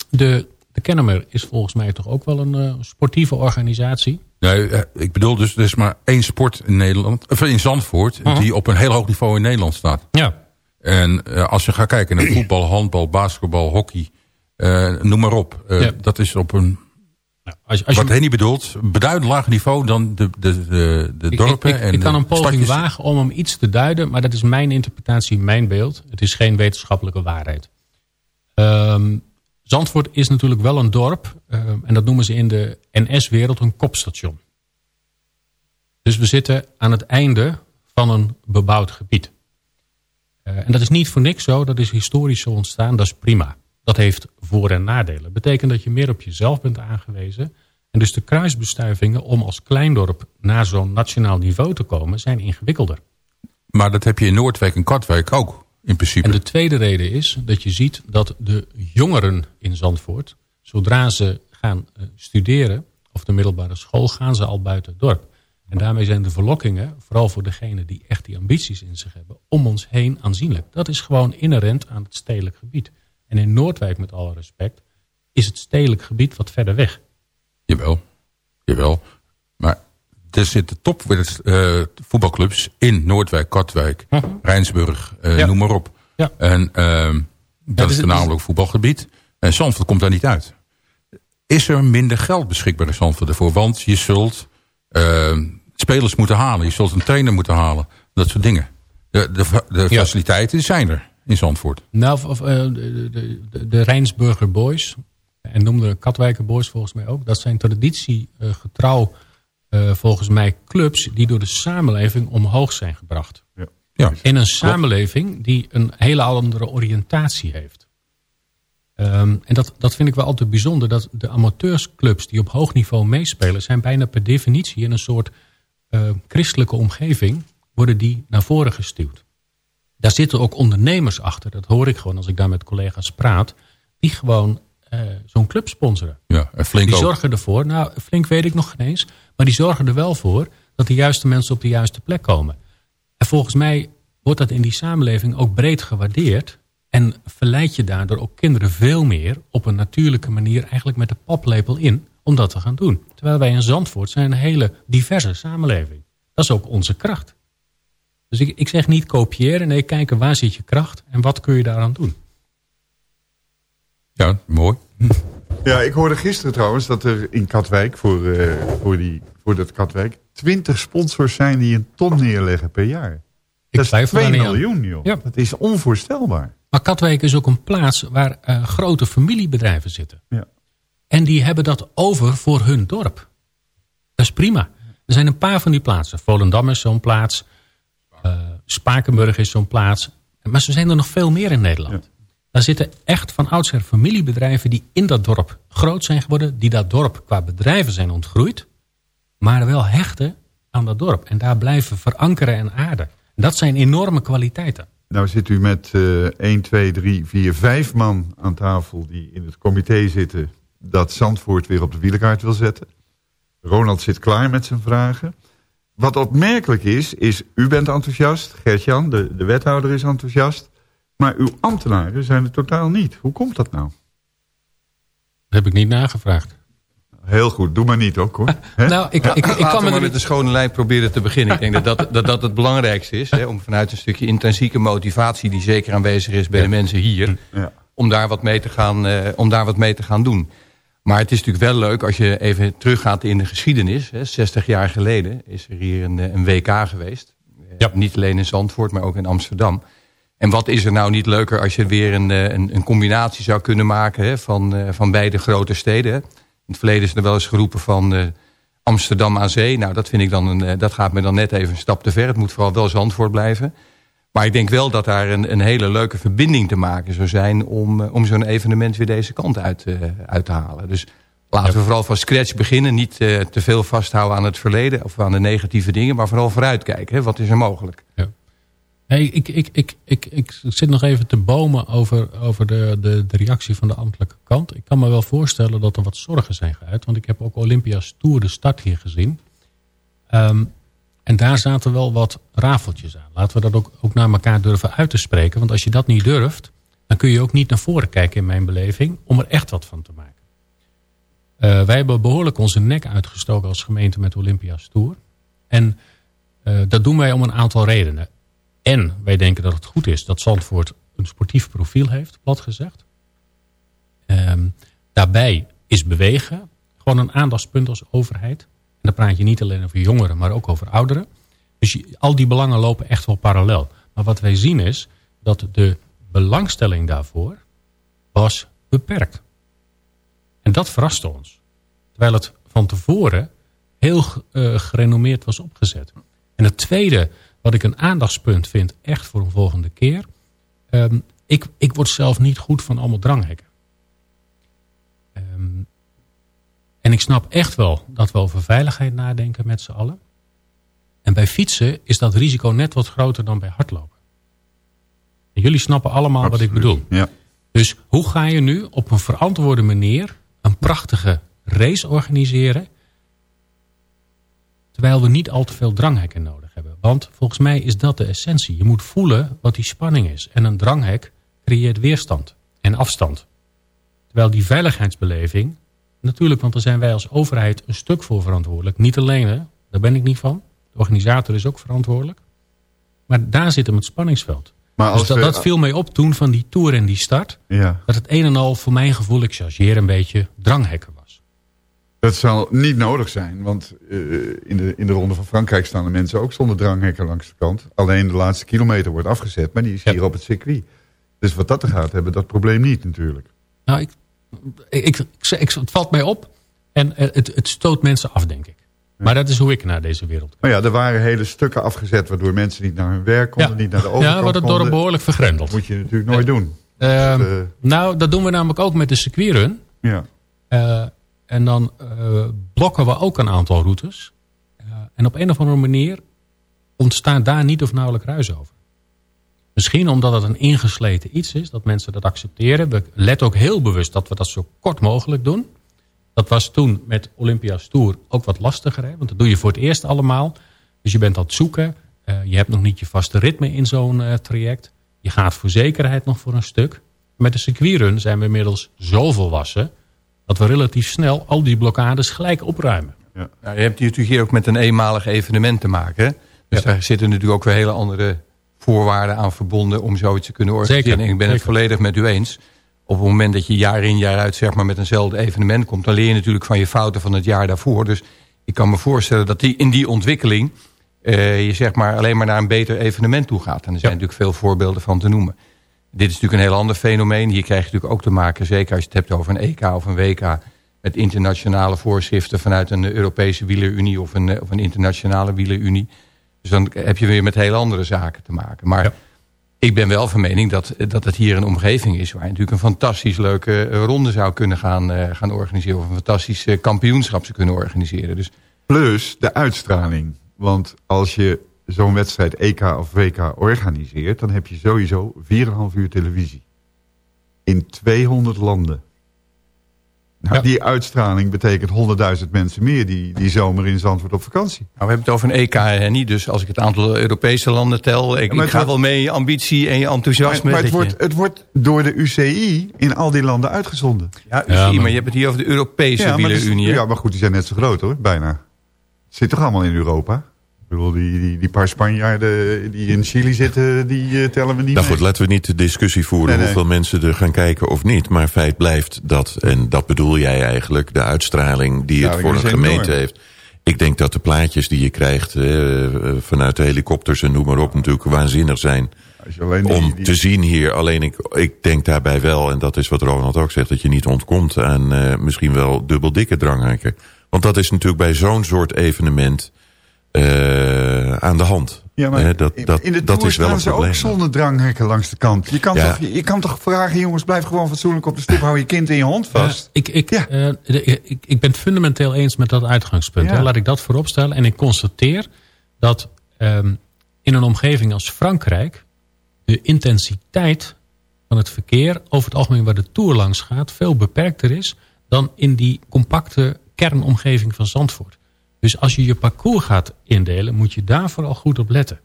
De, de Kennemer is volgens mij toch ook wel een uh, sportieve organisatie. Nee, ik bedoel dus, er is maar één sport in Nederland, of in Zandvoort, uh -huh. die op een heel hoog niveau in Nederland staat. Ja. En uh, als je gaat kijken naar voetbal, handbal, basketbal, hockey, noem maar op. Ja. Dat is op een, nou, als, als wat je... Henny bedoelt, beduidend laag niveau dan de, de, de, de dorpen. Ik, ik, en ik kan een poging stadjes. wagen om hem iets te duiden, maar dat is mijn interpretatie, mijn beeld. Het is geen wetenschappelijke waarheid. Um, Zandvoort is natuurlijk wel een dorp, um, en dat noemen ze in de NS-wereld een kopstation. Dus we zitten aan het einde van een bebouwd gebied. Uh, en dat is niet voor niks zo, dat is historisch zo ontstaan, dat is prima. Dat heeft voor- en nadelen. Dat betekent dat je meer op jezelf bent aangewezen. En dus de kruisbestuivingen om als kleindorp naar zo'n nationaal niveau te komen... zijn ingewikkelder. Maar dat heb je in Noordwijk en Katwijk ook, in principe. En de tweede reden is dat je ziet dat de jongeren in Zandvoort... zodra ze gaan eh, studeren of de middelbare school... gaan ze al buiten het dorp. En daarmee zijn de verlokkingen, vooral voor degenen die echt die ambities in zich hebben... om ons heen aanzienlijk. Dat is gewoon inherent aan het stedelijk gebied. En in Noordwijk, met alle respect, is het stedelijk gebied wat verder weg. Jawel, jawel. Maar er zitten top eh, voetbalclubs in Noordwijk, Katwijk, Rijnsburg, eh, noem maar op. Ja. En ehm, dat dus is het- voornamelijk voetbalgebied. En Zandvoort komt daar niet uit. Is er minder geld beschikbaar in Zandvoort ervoor? Want je zult ehm, spelers moeten halen. Je zult een trainer moeten halen. Dat soort dingen. De, de, de faciliteiten zijn er in Zandvoort. Nou, of, eh, de, de, de, de Rijnsburger Boys, en noemde de Katwijker Boys volgens mij ook... dat zijn traditiegetrouw eh volgens mij clubs die door de samenleving omhoog zijn gebracht. Ja. In een samenleving die een hele andere oriëntatie heeft. Ehm, en dat, dat vind ik wel altijd bijzonder. Dat de amateursclubs die op hoog niveau meespelen... zijn bijna per definitie in een soort eh, christelijke omgeving... worden die naar voren gestuwd. Daar zitten ook ondernemers achter. Dat hoor ik gewoon als ik daar met collega's praat. Die gewoon eh, zo'n club sponsoren. Ja, en flink die ook. zorgen ervoor, nou flink weet ik nog geen eens... maar die zorgen er wel voor dat de juiste mensen op de juiste plek komen. En volgens mij wordt dat in die samenleving ook breed gewaardeerd... en verleid je daardoor ook kinderen veel meer op een natuurlijke manier... eigenlijk met de paplepel in om dat te gaan doen. Terwijl wij in Zandvoort zijn een hele diverse samenleving. Dat is ook onze kracht. Dus ik, ik zeg niet kopiëren, nee kijken waar zit je kracht... en wat kun je daaraan doen. Ja, mooi. *laughs* Ja, ik hoorde gisteren trouwens dat er in Katwijk, voor, eh, voor, die, voor dat Katwijk, 20 sponsors zijn die een ton neerleggen per jaar. dat is twijfel 2 daar niet aan. miljoen, joh. Dat is onvoorstelbaar. Maar Katwijk is ook een plaats waar eh, grote familiebedrijven zitten. Ja. En die hebben dat over voor hun dorp. Dat is prima. Er zijn een paar van die plaatsen. Volendam is zo'n plaats. Spakenburg is zo'n plaats. Maar er zijn er nog veel meer in Nederland. Daar zitten echt van oudsher familiebedrijven die in dat dorp groot zijn geworden. Die dat dorp qua bedrijven zijn ontgroeid. Maar wel hechten aan dat dorp. En daar blijven verankeren en aarden. Dat zijn enorme kwaliteiten. Nou zit u met eh 1, 2, 3, 4, 5 man aan tafel die in het comité zitten... dat Zandvoort weer op de wielerkaart wil zetten. Ronald zit klaar met zijn vragen. Wat opmerkelijk is, is u bent enthousiast. Gert-Jan, de, de wethouder, is enthousiast. Maar uw ambtenaren zijn het totaal niet. Hoe komt dat nou? Dat heb ik niet nagevraagd. Heel goed, doe maar niet ook hoor. *laughs* Hè? Nou, ik, ik, ik kan me maar er met de schone lijn proberen te beginnen. Ik denk dat dat, dat, dat het belangrijkste is. Hè, om vanuit een stukje intrinsieke motivatie... die zeker aanwezig is bij de mensen hier... Ja. Om, daar wat mee te gaan, eh, om daar wat mee te gaan doen. Maar het is natuurlijk wel leuk als je even teruggaat in de geschiedenis. Hè, 60 jaar geleden is er hier een, eh, een WK geweest. Eh, Niet alleen in Zandvoort, maar ook in Amsterdam. En wat is er nou niet leuker als je weer een, eh, een, een combinatie zou kunnen maken... Hè, van, van beide grote steden. In het verleden is er wel eens geroepen van Amsterdam aan zee. Nou, dat, vind ik dan een, dat gaat me dan net even een stap te ver. Het moet vooral wel Zandvoort blijven. Maar ik denk wel dat daar een, een hele leuke verbinding te maken zou zijn... om, eh, om zo'n evenement weer deze kant uit, eh, uit te halen. Dus laten we vooral van scratch beginnen. Niet eh, te veel vasthouden aan het verleden of aan de negatieve dingen... maar vooral vooruitkijken. Hè? Wat is er mogelijk? Hey, ik, ik, ik, ik, ik zit nog even te bomen over, over de, de, de reactie van de ambtelijke kant. Ik kan me wel voorstellen dat er wat zorgen zijn geuit. Want ik heb ook Olympia's Tour de start hier gezien. Ehm, en daar zaten wel wat rafeltjes aan. Laten we dat ook, ook naar elkaar durven uit te spreken. Want als je dat niet durft, dan kun je ook niet naar voren kijken in mijn beleving... om er echt wat van te maken. Eh, wij hebben behoorlijk onze nek uitgestoken als gemeente met Olympia's Tour. En eh, dat doen wij om een aantal redenen. En wij denken dat het goed is dat Zandvoort een sportief profiel heeft, plat gezegd. Ehm, daarbij is bewegen gewoon een aandachtspunt als overheid. Dan praat je niet alleen over jongeren, maar ook over ouderen. Dus al die belangen lopen echt wel parallel. Maar wat wij zien is dat de belangstelling daarvoor was beperkt. En dat verraste ons. Terwijl het van tevoren heel eh, gerenommeerd was opgezet. En het tweede, wat ik een aandachtspunt vind, echt voor een volgende keer. ehm, ik, ik word zelf niet goed van allemaal dranghekken. Ehm, en ik snap echt wel dat we over veiligheid nadenken met z'n allen. En bij fietsen is dat risico net wat groter dan bij hardlopen. En jullie snappen allemaal wat ik bedoel. Ja. Dus hoe ga je nu op een verantwoorde manier een prachtige race organiseren... terwijl we niet al te veel dranghekken nodig hebben? Want volgens mij is dat de essentie. Je moet voelen wat die spanning is. En een dranghek creëert weerstand en afstand. Terwijl die veiligheidsbeleving... natuurlijk, want daar zijn wij als overheid een stuk voor verantwoordelijk. Niet alleen, hè? daar ben ik niet van. De organisator is ook verantwoordelijk. Maar daar zit hem het spanningsveld. Maar als dus dat, we- dat viel mij op toen van die tour en die start. Ja. Dat het een en al voor mijn gevoel, ik chargeer een beetje, dranghekken was. Dat zal niet nodig zijn, want eh, in, de, in de Ronde van Frankrijk staan de mensen ook zonder dranghekken langs de kant. Alleen de laatste kilometer wordt afgezet, maar die is hier op het circuit. Dus wat dat er gaat, hebben we dat probleem niet natuurlijk. Nou, ik, ik, ik, ik- het valt mij op en eh, het, het stoot mensen af, denk ik. Maar dat is hoe ik naar deze wereld kijk. Maar ja, er waren hele stukken afgezet waardoor mensen niet naar hun werk konden, Ja. niet naar de Ja, overkant we hadden het dorp behoorlijk vergrendeld. Dat moet je natuurlijk nooit doen. Ehm, Dus, eh, nou, dat doen we namelijk ook met de circuitrun. Ja. Eh, en dan blokken we ook een aantal routes. En op een of andere manier ontstaat daar niet of nauwelijks ruis over. Misschien omdat het een ingesleten iets is, dat mensen dat accepteren. We letten ook heel bewust dat we dat zo kort mogelijk doen. Dat was toen met Olympia's Tour ook wat lastiger. Hè? Want dat doe je voor het eerst allemaal. Dus je bent aan het zoeken. Eh, je hebt nog niet je vaste ritme in zo'n eh, traject. Je gaat voor zekerheid nog voor een stuk. Met de circuitrun zijn we inmiddels zo volwassen... dat we relatief snel al die blokkades gelijk opruimen. Nou, je hebt hier natuurlijk hier ook met een eenmalig evenement te maken. hè? Dus daar zitten natuurlijk ook weer hele andere voorwaarden aan verbonden... om zoiets te kunnen organiseren. Zeker, En ik ben het volledig met u eens. Op het moment dat je jaar in jaar uit zeg maar, met eenzelfde evenement komt... dan leer je natuurlijk van je fouten van het jaar daarvoor. Dus ik kan me voorstellen dat die, in die ontwikkeling... eh, je zeg maar, alleen maar naar een beter evenement toe gaat. En er zijn natuurlijk veel voorbeelden van te noemen. Dit is natuurlijk een heel ander fenomeen. Hier krijg je natuurlijk ook te maken, zeker als je het hebt over een EK of een WK... met internationale voorschriften vanuit een Europese wielerunie... of een, eh, of een internationale wielerunie. Dus dan heb je weer met heel andere zaken te maken. Maar ik ben wel van mening dat, dat het hier een omgeving is... waar je natuurlijk een fantastisch leuke ronde zou kunnen gaan, eh, gaan organiseren... of een fantastisch eh, kampioenschap zou kunnen organiseren. Dus Plus de uitstraling. Want als je zo'n wedstrijd EK of WK organiseert... dan heb je sowieso 4,5 uur televisie. In 200 landen. Nou, Die uitstraling betekent 100.000 mensen meer... Die, die zomer in Zandvoort op vakantie. Nou, we hebben het over een EK en niet. Dus als ik het aantal Europese landen tel... ik, Ja, ga wordt- wel mee je ambitie en je enthousiasme. Maar, maar het, je- wordt, het wordt door de UCI in al die landen uitgezonden. Ja, UCI, maar je hebt het hier over de Europese ja, maar, wielerunie. hè? ja, maar goed, die zijn net zo groot hoor, bijna. Het zit toch allemaal in Europa? Bedoel, die, die, die paar Spanjaarden die in Chili zitten, die eh, tellen we niet Nou mee. goed, laten we niet de discussie voeren Nee, nee. hoeveel mensen er gaan kijken of niet. Maar feit blijft dat, en dat bedoel jij eigenlijk, de uitstraling die het voor een gemeente heeft. Ik denk dat de plaatjes die je krijgt eh, vanuit de helikopters en noem maar op natuurlijk waanzinnig zijn. Die- Om die- te zien hier, alleen ik, ik denk daarbij wel, en dat is wat Ronald ook zegt, dat je niet ontkomt aan eh, misschien wel dubbel dikke dranghekken. Want dat is natuurlijk bij zo'n soort evenement eh, aan de hand. Ja, maar dat, dat, in de dat is wel staan een probleem. ook zonder dranghekken langs de kant. Je kan, Ja. toch, je, je kan toch vragen, jongens, blijf gewoon fatsoenlijk op de stoep. Hou je kind en je hond vast. ik, ik, eh, de- ik, ik ben het fundamenteel eens met dat uitgangspunt. Ja. Hè. Laat ik dat vooropstellen. En ik constateer dat ehm, in een omgeving als Frankrijk... de intensiteit van het verkeer over het algemeen waar de Tour langs gaat... veel beperkter is dan in die compacte kernomgeving van Zandvoort. Dus als je je parcours gaat indelen, moet je daar vooral goed op letten.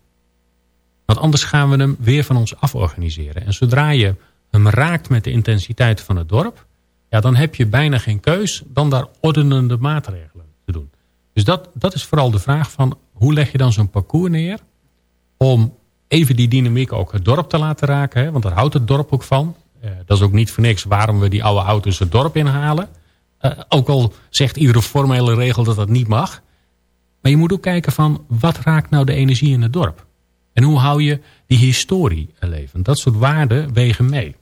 Want anders gaan we hem weer van ons af organiseren. En zodra je hem raakt met de intensiteit van het dorp... Ja, dan heb je bijna geen keus dan daar ordenende maatregelen te doen. Dus dat, dat is vooral de vraag van... hoe leg je dan zo'n parcours neer... om even die dynamiek ook het dorp te laten raken. Hè? Want daar houdt het dorp ook van. Eh, dat is ook niet voor niks waarom we die oude auto's het dorp inhalen. Eh, ook al zegt iedere formele regel dat dat niet mag. Maar je moet ook kijken van wat raakt nou de energie in het dorp? En hoe hou je die historie levend? Dat soort waarden wegen mee.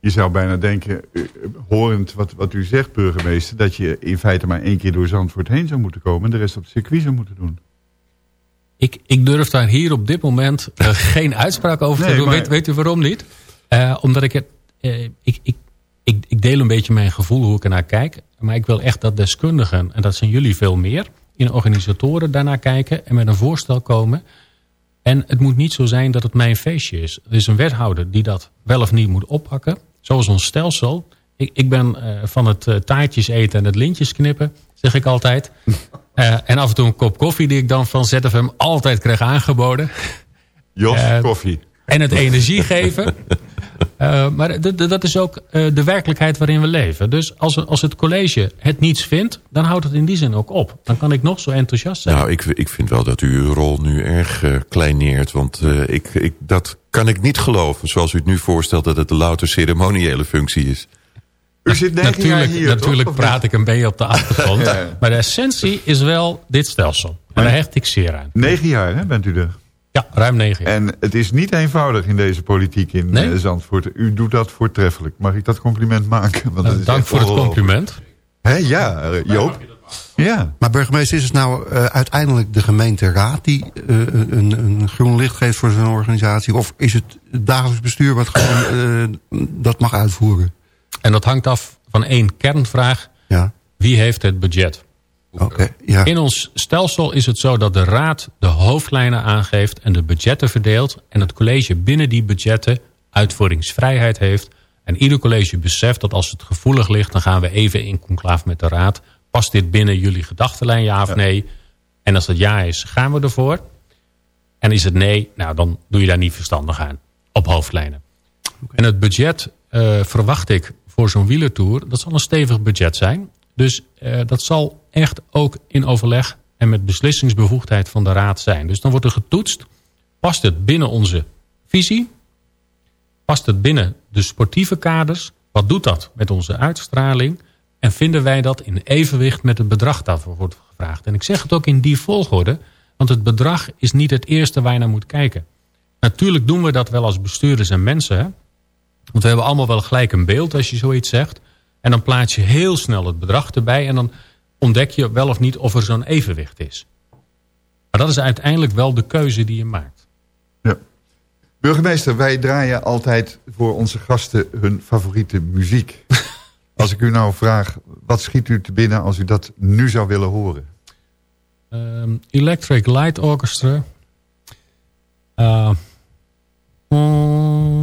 Je zou bijna denken, eh, horend wat, wat u zegt, burgemeester... dat je in feite maar één keer door Zandvoort heen zou moeten komen... en de rest op het circuit zou moeten doen. Ik, ik durf daar hier op dit moment eh, *laughs* geen uitspraak over te doen. maar- Weet, weet u waarom niet? Eh, omdat ik het... ik, ik, ik, ik deel een beetje mijn gevoel hoe ik ernaar kijk. Maar ik wil echt dat deskundigen, en dat zijn jullie veel meer... in organisatoren daarnaar kijken en met een voorstel komen. En het moet niet zo zijn dat het mijn feestje is. Er is een wethouder die dat wel of niet moet oppakken. Zoals ons stelsel. Ik, ik ben uh, van het uh, taartjes eten en het lintjes knippen, zeg ik altijd. Uh, *laughs* en af en toe een kop koffie die ik dan van ZFM altijd krijg aangeboden. Jos, koffie. En het *laughs* energie geven. Uh, maar dat is ook uh, de werkelijkheid waarin we leven. Dus als, als het college het niets vindt, dan houdt het in die zin ook op. Dan kan ik nog zo enthousiast zijn. Nou, ik, ik vind wel dat u uw rol nu erg uh, kleineert. Want ik, ik, dat kan ik niet geloven, zoals u het nu voorstelt... dat het een louter ceremoniële functie is. U zit natuurlijk hier, natuurlijk toch? praat ik een beetje op de achtergrond. *laughs* ja. Maar de essentie is wel dit stelsel. En daar hecht ik zeer aan. Negen jaar hè, bent u er? Ja, ruim negen jaar. En het is niet eenvoudig in deze politiek in nee? Zandvoort. U doet dat voortreffelijk. Mag ik dat compliment maken? Want nou, is dank voor het compliment. Hé, ja, Joop. Ja. Maar burgemeester, is het nou uh, uiteindelijk de gemeenteraad... die uh, een, een groen licht geeft voor zo'n organisatie? Of is het het dagelijks bestuur wat gewoon uh, dat mag uitvoeren? En dat hangt af van één kernvraag. Ja. Wie heeft het budget? Okay, ja. In ons stelsel is het zo dat de raad de hoofdlijnen aangeeft en de budgetten verdeelt. En het college binnen die budgetten uitvoeringsvrijheid heeft. En ieder college beseft dat als het gevoelig ligt, dan gaan we even in conclave met de raad. Past dit binnen jullie gedachtenlijn, ja of ja. nee? En als dat ja is, gaan we ervoor. En is het nee, nou dan doe je daar niet verstandig aan. Op hoofdlijnen. Okay. En het budget uh, verwacht ik voor zo'n wielertour, dat zal een stevig budget zijn. Dus uh, dat zal echt ook in overleg en met beslissingsbevoegdheid van de raad zijn. Dus dan wordt er getoetst, past het binnen onze visie? Past het binnen de sportieve kaders? Wat doet dat met onze uitstraling? En vinden wij dat in evenwicht met het bedrag daarvoor wordt gevraagd? En ik zeg het ook in die volgorde, want het bedrag is niet het eerste waar je naar moet kijken. Natuurlijk doen we dat wel als bestuurders en mensen. Hè? Want we hebben allemaal wel gelijk een beeld als je zoiets zegt. En dan plaats je heel snel het bedrag erbij. En dan ontdek je wel of niet of er zo'n evenwicht is. Maar dat is uiteindelijk wel de keuze die je maakt. Ja. Burgemeester, wij draaien altijd voor onze gasten hun favoriete muziek. *laughs* als ik u nou vraag, wat schiet u te binnen als u dat nu zou willen horen? Um, Electric Light Orchestra. Uh, um,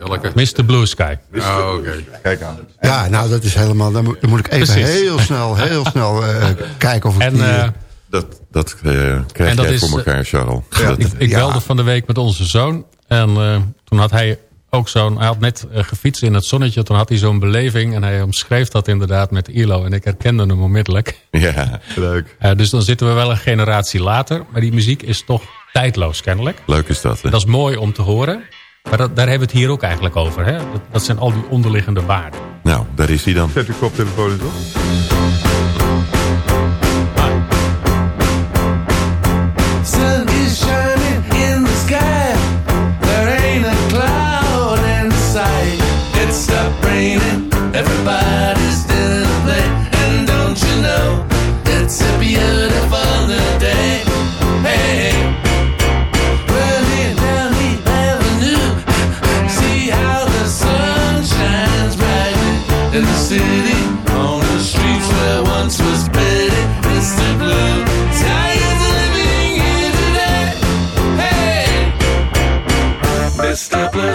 ja, welke? Mr. Blue Sky. Oh, oké. Okay. Kijk aan. Ja, nou dat is helemaal... Dan moet, dan moet ik even Precies. heel snel, heel snel uh, kijken of ik en, die... Uh, dat, dat uh, krijg dat jij is, voor elkaar, Charles. Ja, ik ik ja. belde van de week met onze zoon. En uh, toen had hij ook zo'n... Hij had net uh, gefietst in het zonnetje. Toen had hij zo'n beleving. En hij omschreef dat inderdaad met ILO. En ik herkende hem onmiddellijk. Ja, leuk. Uh, dus dan zitten we wel een generatie later. Maar die muziek is toch tijdloos kennelijk. Leuk is dat. Hè? Dat is mooi om te horen. Maar dat, daar hebben we het hier ook eigenlijk over. Hè? Dat, dat zijn al die onderliggende waarden. Nou, daar is hij dan. Zet uw koptelefoon in, toch? Sun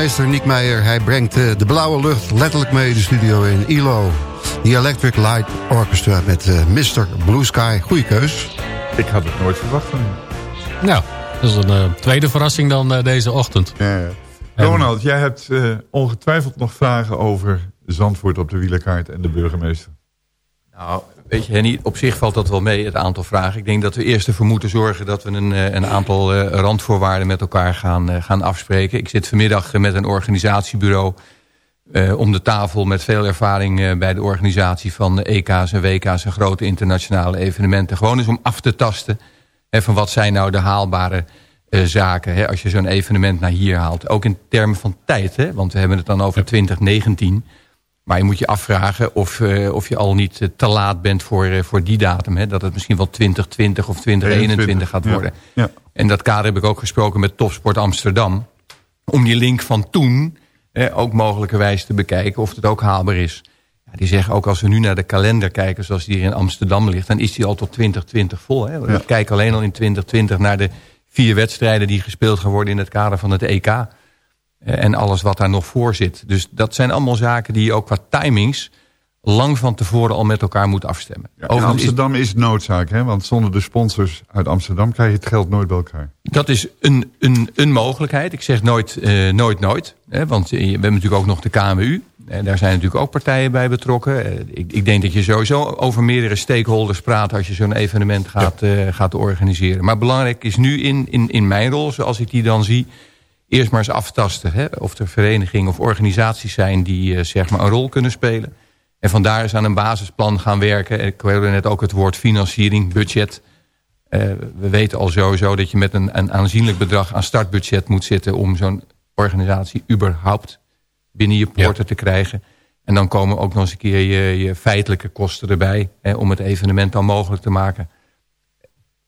burgemeester Niek Meijer, hij brengt eh, de blauwe lucht letterlijk mee de studio in ILO. The Electric Light Orchestra met eh, Mr. Blue Sky. Goeie keus. Ik had het nooit verwacht van u. Nou, dat is een eh, tweede verrassing dan eh, deze ochtend. Ja, Ronald, jij hebt eh, ongetwijfeld nog vragen over Zandvoort op de wielerkaart en de burgemeester. Nou, weet je, Henny, op zich valt dat wel mee, het aantal vragen. Ik denk dat we eerst ervoor moeten zorgen dat we een, eh, een aantal eh, randvoorwaarden met elkaar gaan, eh, gaan afspreken. Ik zit vanmiddag met een organisatiebureau om de tafel met veel ervaring bij de organisatie van de EK's en WK's en grote internationale evenementen. Gewoon eens om af te tasten hè, van wat zijn nou de haalbare zaken hè, als je zo'n evenement naar hier haalt. Ook in termen van tijd, hè, want we hebben het dan over 2019. Maar je moet je afvragen of, eh, of je al niet eh, te laat bent voor, eh, voor die datum. Hè? Dat het misschien wel 2020 of 2021 gaat worden. ja. En dat kader heb ik ook gesproken met Topsport Amsterdam. Om die link van toen eh, ook mogelijkerwijs te bekijken of het ook haalbaar is. Ja, die zeggen ook als we nu naar de kalender kijken zoals die hier in Amsterdam ligt... dan is die al tot 2020 vol. Hè? We kijken alleen al in 2020 naar de vier wedstrijden... die gespeeld gaan worden in het kader van het EK. Eh, en alles wat daar nog voor zit. Dus dat zijn allemaal zaken die je ook qua timings... lang van tevoren al met elkaar moet afstemmen. Ja, is- Amsterdam is het noodzaak, hè? want zonder de sponsors uit Amsterdam krijg je het geld nooit bij elkaar. Dat is een, een, een mogelijkheid. Ik zeg nooit, eh, nooit, nooit. Hè, want eh, we hebben natuurlijk ook nog de KMU. En daar zijn natuurlijk ook partijen bij betrokken. Eh, ik, ik denk dat je sowieso over meerdere stakeholders praat... als je zo'n evenement gaat, eh, gaat organiseren. Maar belangrijk is nu in, in, in mijn rol, zoals ik die dan zie... eerst maar eens aftasten hè, of er verenigingen of organisaties zijn... die eh, zeg maar een rol kunnen spelen. En vandaar eens aan een basisplan gaan werken. Ik hoorde net ook het woord financiering, budget... Eh, we weten al sowieso dat je met een, een aanzienlijk bedrag aan startbudget moet zitten... om zo'n organisatie überhaupt binnen je poorten te krijgen. En dan komen ook nog eens een keer je, je feitelijke kosten erbij... Hè, om het evenement dan mogelijk te maken.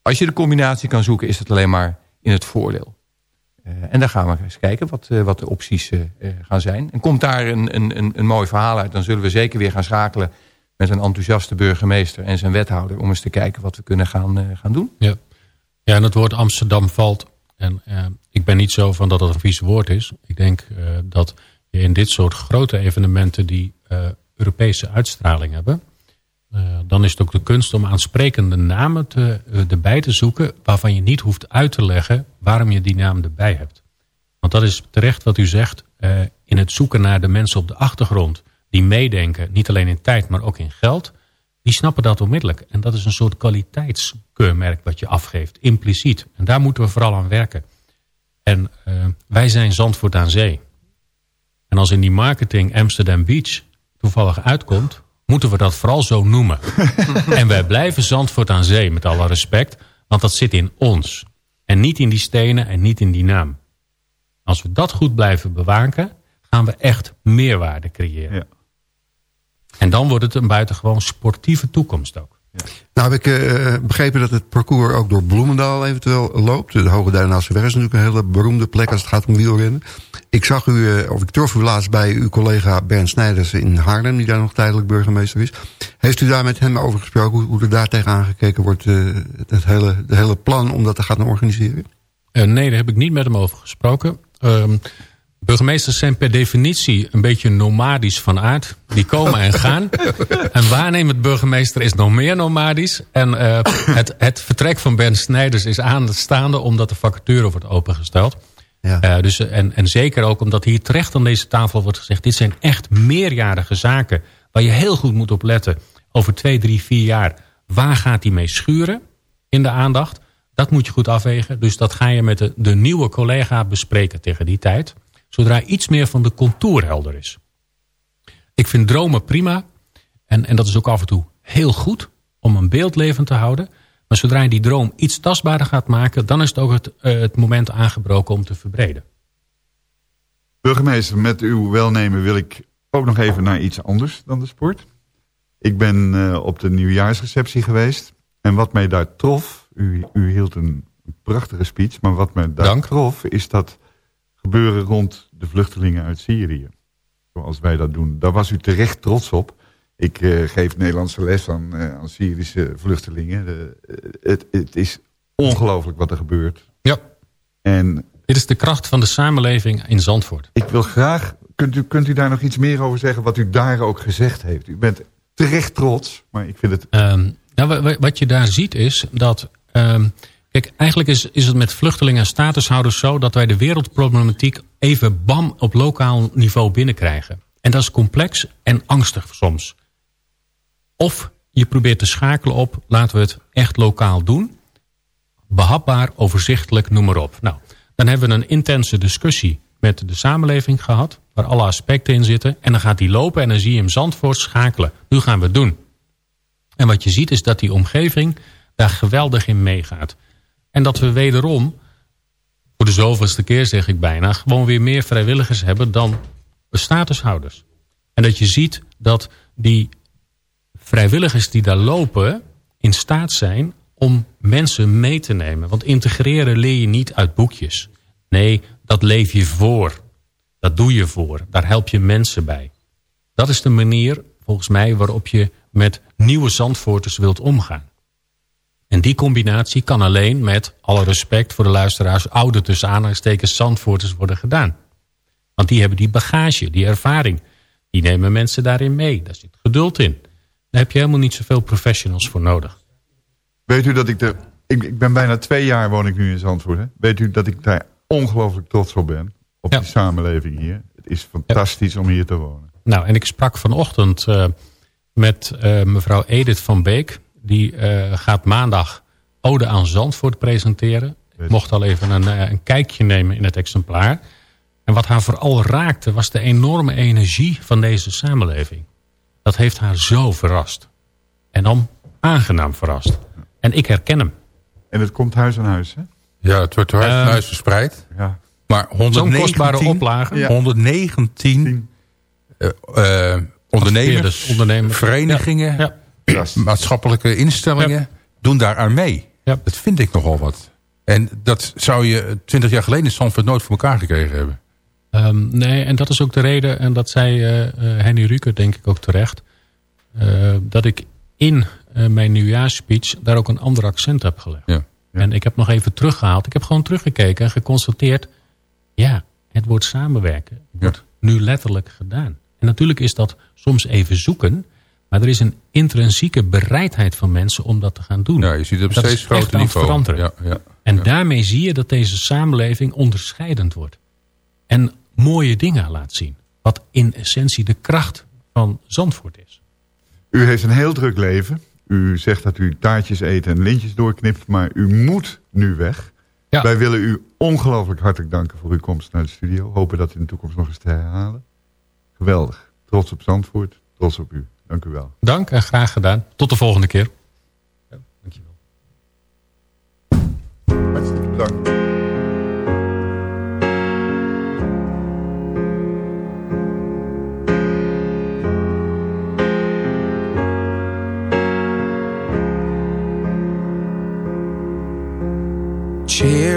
Als je de combinatie kan zoeken, is het alleen maar in het voordeel. Eh, en dan gaan we eens kijken wat, eh, wat de opties eh, gaan zijn. En komt daar een, een, een, mooi verhaal uit... dan zullen we zeker weer gaan schakelen met een enthousiaste burgemeester... en zijn wethouder om eens te kijken wat we kunnen gaan, gaan doen. Ja. ja, en het woord Amsterdam valt. En ik ben niet zo van dat het een vies woord is. Ik denk dat je in dit soort grote evenementen die Europese uitstraling hebben... eh, dan is het ook de kunst om aansprekende namen te, eh, erbij te zoeken... waarvan je niet hoeft uit te leggen waarom je die naam erbij hebt. Want dat is terecht wat u zegt. eh, in het zoeken naar de mensen op de achtergrond... die meedenken, niet alleen in tijd, maar ook in geld... die snappen dat onmiddellijk. En dat is een soort kwaliteitskeurmerk wat je afgeeft, impliciet. En daar moeten we vooral aan werken. En wij zijn Zandvoort aan Zee. En als in die marketing Amsterdam Beach toevallig uitkomt... moeten we dat vooral zo noemen. *laughs* en wij blijven Zandvoort aan Zee, met alle respect. Want dat zit in ons. En niet in die stenen en niet in die naam. Als we dat goed blijven bewaken... gaan we echt meerwaarde creëren. Ja. En dan wordt het een buitengewoon sportieve toekomst ook. Nou heb ik eh, begrepen dat het parcours ook door Bloemendaal eventueel loopt. De Hoge Duinase Weg is natuurlijk een hele beroemde plek als het gaat om wielrennen. Ik zag u, eh, of ik trof u laatst bij uw collega Bernd Snijders in Haarlem... die daar nog tijdelijk burgemeester is. Heeft u daar met hem over gesproken, hoe, er daar tegenaan gekeken wordt... eh, het hele, het hele plan om dat te gaan organiseren? Eh, nee, daar heb ik niet met hem over gesproken. Ehm, burgemeesters zijn per definitie een beetje nomadisch van aard. Die komen en gaan. *laughs* Een waarnemend burgemeester is nog meer nomadisch. En het, het vertrek van Ben Snijders is aanstaande omdat de vacature wordt opengesteld. Ja. Eh, dus, en, en zeker ook omdat hier terecht aan deze tafel wordt gezegd... dit zijn echt meerjarige zaken waar je heel goed moet op letten. Over twee, drie, vier jaar. Waar gaat die mee schuren in de aandacht? Dat moet je goed afwegen. Dus dat ga je met de, de nieuwe collega bespreken tegen die tijd. Zodra iets meer van de contour helder is. Ik vind dromen prima. En, en dat is ook af en toe heel goed om een beeld levend te houden. Maar zodra je die droom iets tastbaarder gaat maken... dan is het ook het, eh, het moment aangebroken om te verbreden. Burgemeester, met uw welnemen wil ik ook nog even naar iets anders dan de sport. Ik ben eh, op de nieuwjaarsreceptie geweest. En wat mij daar trof, u, u hield een prachtige speech... maar wat mij daar Dank. trof is dat gebeuren rond de vluchtelingen uit Syrië. Zoals wij dat doen. Daar was u terecht trots op. Ik eh, geef Nederlandse les aan, eh, aan Syrische vluchtelingen. Eh, het, het is ongelooflijk wat er gebeurt. Ja. En Dit is de kracht van de samenleving in Zandvoort. Ik wil graag, kunt u, kunt u daar nog iets meer over zeggen wat u daar ook gezegd heeft? U bent terecht trots, maar ik vind het... Ehm, nou, wa- wa- wat je daar ziet is dat... ehm, kijk, eigenlijk is, is het met vluchtelingen en statushouders zo... dat wij de wereldproblematiek even bam op lokaal niveau binnenkrijgen. En dat is complex en angstig soms. Of je probeert te schakelen op, laten we het echt lokaal doen. Behapbaar, overzichtelijk, noem maar op. Nou, dan hebben we een intense discussie met de samenleving gehad... waar alle aspecten in zitten. En dan gaat die lopen en dan zie je hem Zandvoort schakelen. Nu gaan we het doen. En wat je ziet is dat die omgeving daar geweldig in meegaat. En dat we wederom, voor de zoveelste keer zeg ik bijna... gewoon weer meer vrijwilligers hebben dan statushouders. En dat je ziet dat die vrijwilligers die daar lopen... in staat zijn om mensen mee te nemen. Want integreren leer je niet uit boekjes. Nee, dat leef je voor. Dat doe je voor. Daar help je mensen bij. Dat is de manier, volgens mij, waarop je met nieuwe Zandvoorters wilt omgaan. En die combinatie kan alleen met, alle respect voor de luisteraars... oude tussen aanhalingstekens Zandvoorters worden gedaan. Want die hebben die bagage, die ervaring. Die nemen mensen daarin mee. Daar zit geduld in. Daar heb je helemaal niet zoveel professionals voor nodig. Weet u dat ik er... Ik, ik ben bijna twee jaar woon ik nu in Zandvoort. Hè? Weet u dat ik daar ongelooflijk trots op ben? Op die samenleving hier. Het is fantastisch om hier te wonen. Nou, en ik sprak vanochtend eh, met eh, mevrouw Edith van Beek. Die eh, gaat maandag Ode aan Zandvoort presenteren. Ik mocht al even een, een kijkje nemen in het exemplaar. En wat haar vooral raakte was de enorme energie van deze samenleving. Dat heeft haar zo verrast. En dan aangenaam verrast. En ik herken hem. En het komt huis aan huis, hè? Ja, het wordt huis aan Eh, huis verspreid. Ja. Maar 119, kostbare oplage. Ja. 119 eh, eh, ondernemers, ondernemers. verenigingen, maatschappelijke instellingen doen daar aan mee. Dat vind ik nogal wat. En dat zou je 20 jaar geleden in Zandvoort nooit voor elkaar gekregen hebben. Ehm, nee, en dat is ook de reden, en dat zei eh, eh, Henny Ruker denk ik ook terecht... eh, dat ik in mijn nieuwjaarsspeech daar ook een ander accent heb gelegd. En ik heb nog even teruggehaald. Ik heb gewoon teruggekeken en geconstateerd... ja, het woord samenwerken wordt nu letterlijk gedaan. En natuurlijk is dat soms even zoeken... maar er is een intrinsieke bereidheid van mensen om dat te gaan doen. Ja, je ziet het op dat steeds groter niveau. veranderen. Ja, ja, En daarmee zie je dat deze samenleving onderscheidend wordt. En mooie dingen laat zien. Wat in essentie de kracht van Zandvoort is. U heeft een heel druk leven. U zegt dat u taartjes eet en lintjes doorknipt, maar u moet nu weg. Wij willen u ongelooflijk hartelijk danken voor uw komst naar de studio. Hopen dat in de toekomst nog eens te herhalen. Geweldig. Trots op Zandvoort. Trots op u. Dank u wel. Dank en graag gedaan. Tot de volgende keer.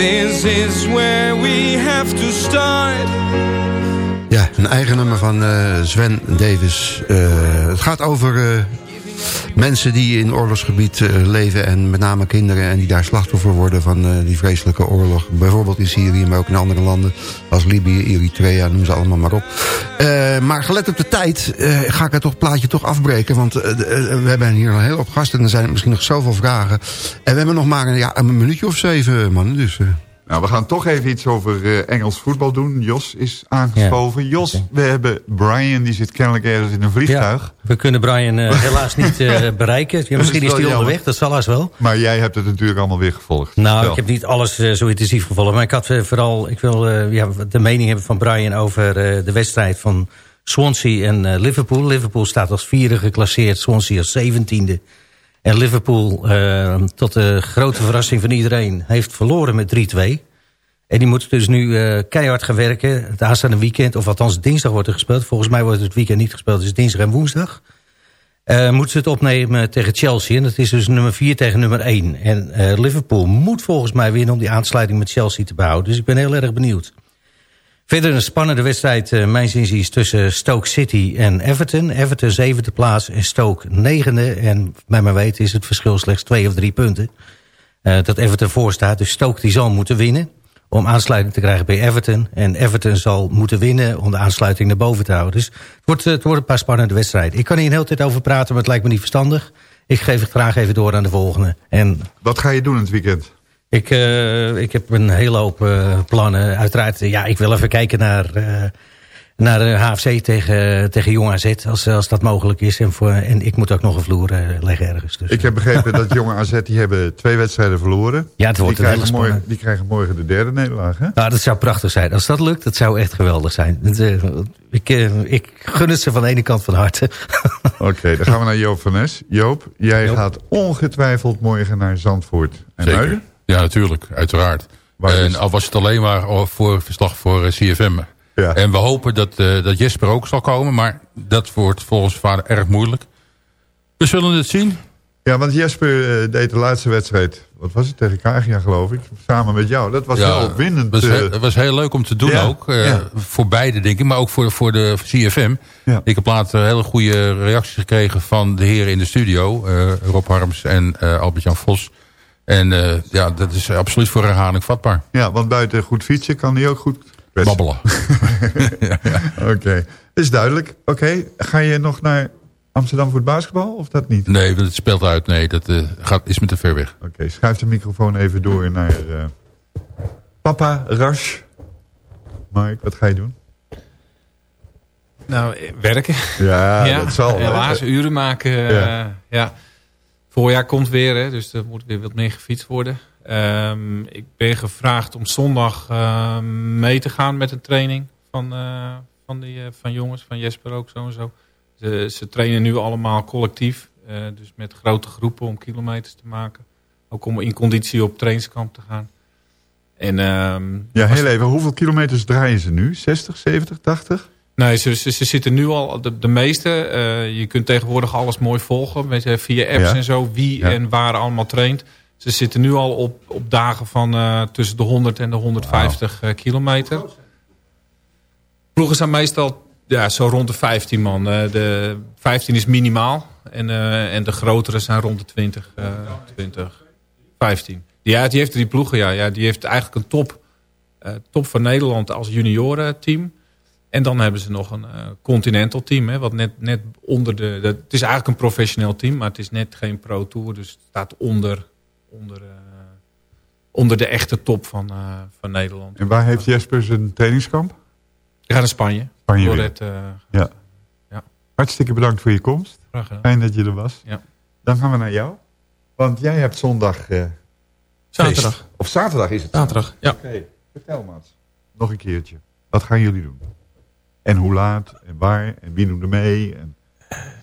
This is where we have to start. Ja, een eigen nummer van eh, Sven Davis. Eh, het gaat over eh, mensen die in oorlogsgebied eh, leven... en met name kinderen en die daar slachtoffer worden van eh, die vreselijke oorlog. Bijvoorbeeld in Syrië, maar ook in andere landen als Libië, Eritrea, noem ze allemaal maar op. Eh, maar gelet op de tijd ga ik het toch, plaatje toch afbreken. Want we hebben hier een heel op gasten en er zijn misschien nog zoveel vragen. En we hebben nog maar een, ja, een minuutje of zeven, man. Dus... Nou, we gaan toch even iets over eh, Engels voetbal doen. Jos is aangeschoven. Jos, we hebben Brian, die zit kennelijk ergens in een vliegtuig. We kunnen Brian eh, *laughs* helaas niet eh, bereiken. Ja, misschien is hij onderweg, dat zal haast wel. Maar jij hebt het natuurlijk allemaal weer gevolgd. Nou, ik heb niet alles zo intensief gevolgd. Maar ik had vooral, ik wil de mening hebben van Brian over de wedstrijd van Swansea en Liverpool. Liverpool staat als vierde geclasseerd, Swansea als zeventiende. En Liverpool, eh, tot de grote verrassing van iedereen, heeft verloren met 3-2. En die moeten dus nu eh, keihard gaan werken. Het aanstaande weekend, of althans dinsdag wordt er gespeeld. Volgens mij wordt het weekend niet gespeeld, dus dinsdag en woensdag. Eh, moeten ze het opnemen tegen Chelsea. En dat is dus nummer 4 tegen nummer 1. En eh, Liverpool moet volgens mij winnen om die aansluiting met Chelsea te behouden. Dus ik ben heel erg benieuwd. Verder een spannende wedstrijd, eh mijn zin is tussen Stoke City en Everton. Everton zevende plaats en Stoke negende. En bij mijn weten is het verschil slechts twee of drie punten. Eh, dat Everton voor staat. Dus Stoke die zal moeten winnen om aansluiting te krijgen bij Everton. En Everton zal moeten winnen om de aansluiting naar boven te houden. Dus het wordt, eh, het wordt een paar spannende wedstrijden. Ik kan hier een hele tijd over praten, maar het lijkt me niet verstandig. Ik geef het graag even door aan de volgende. En Wat ga je doen in het weekend? Ik, eh, ik heb een hele hoop eh, plannen. Uiteraard, eh, ja, ik wil even kijken naar, eh, naar de HFC tegen, tegen Jong AZ, als, als dat mogelijk is. En, voor, en ik moet ook nog een vloer leggen ergens. Dus, Ik heb begrepen dat *laughs* jonge AZ die hebben twee wedstrijden verloren. Ja, het wordt die een krijgen, hele morgen, spannende. die krijgen morgen de derde nederlaag, hè? Nou, dat zou prachtig zijn. Als dat lukt, dat zou echt geweldig zijn. Ik, ik gun het ze van de ene kant van harte. *laughs* Oké, dan gaan we naar Joop van Nes. Joop, jij gaat ongetwijfeld morgen naar Zandvoort en Zeker. Muiden. Ja, natuurlijk. Uiteraard. Waar en al was het alleen maar voor verslag voor eh, CFM. Ja. En we hopen dat, eh, dat Jesper ook zal komen. Maar dat wordt volgens vader erg moeilijk. We zullen het zien. Ja, want Jesper eh, deed de laatste wedstrijd, wat was het, tegen Kagia geloof ik, samen met jou. Dat was Ja, wel opwindend. Het was, heel, was heel leuk om te doen Ja, ook. Voor beide denk ik. Maar ook voor, voor de CFM. Ik heb later hele goede reacties gekregen van de heren in de studio. Rob Harms en Albert-Jan Vos. En eh, ja, dat is absoluut voor herhaling vatbaar. ja, want buiten goed fietsen kan hij ook goed... kwetsen. Babbelen. *laughs* Oké, is duidelijk. Oké, ga je nog naar Amsterdam voor het basketbal of dat niet? Nee, dat speelt uit. Nee, dat eh, gaat, is me te ver weg. Oké, schuif de microfoon even door naar eh, papa Rash. Mark, wat ga je doen? Nou, werken. Ja, dat zal. Helaas, uren maken. Ja. ja. Voorjaar komt weer, hè, dus er moet weer wat meer gefietst worden. Ehm, ik ben gevraagd om zondag ehm, mee te gaan met een training van, eh, van, die, eh, van jongens, van Jesper ook zo en zo. Ze, ze trainen nu allemaal collectief, eh, dus met grote groepen om kilometers te maken. Ook om in conditie op trainingskamp te gaan. En, ehm, Ja, heel even. Hoeveel kilometers draaien ze nu? 60, 70, 80? Nee, ze, ze, ze zitten nu al, de, de meeste. eh, je kunt tegenwoordig alles mooi volgen met, via apps Ja. en zo. Wie Ja. en waar allemaal traint. Ze zitten nu al op, op dagen van eh, tussen de 100 en de 150 eh, kilometer. Ploegen zijn meestal ja, zo rond de 15 man. De 15 is minimaal. En, en de grotere zijn rond de 20, eh 20 15. Ja, die heeft drie ploegen. Ja. Ja, die heeft eigenlijk een top, top van Nederland als juniorenteam. En dan hebben ze nog een eh, continental team. Hè, wat net, net onder de, het is eigenlijk een professioneel team. Maar het is net geen pro tour. Dus het staat onder, onder, eh, onder de echte top van, eh, van Nederland. En waar heeft Jesper zijn trainingskamp? We gaan naar Spanje. Spanje Door weer. het, eh, Ja. ja. Hartstikke bedankt voor je komst. Graag gedaan. Fijn dat je er was. Ja. Dan gaan we naar jou. Want jij hebt zondag... eh, Zaterdag. feest. Of zaterdag is het? Zaterdag, ja. Oké, vertel Mats. Nog een keertje. Wat gaan jullie doen? En hoe laat? En waar? En wie doet er mee? En...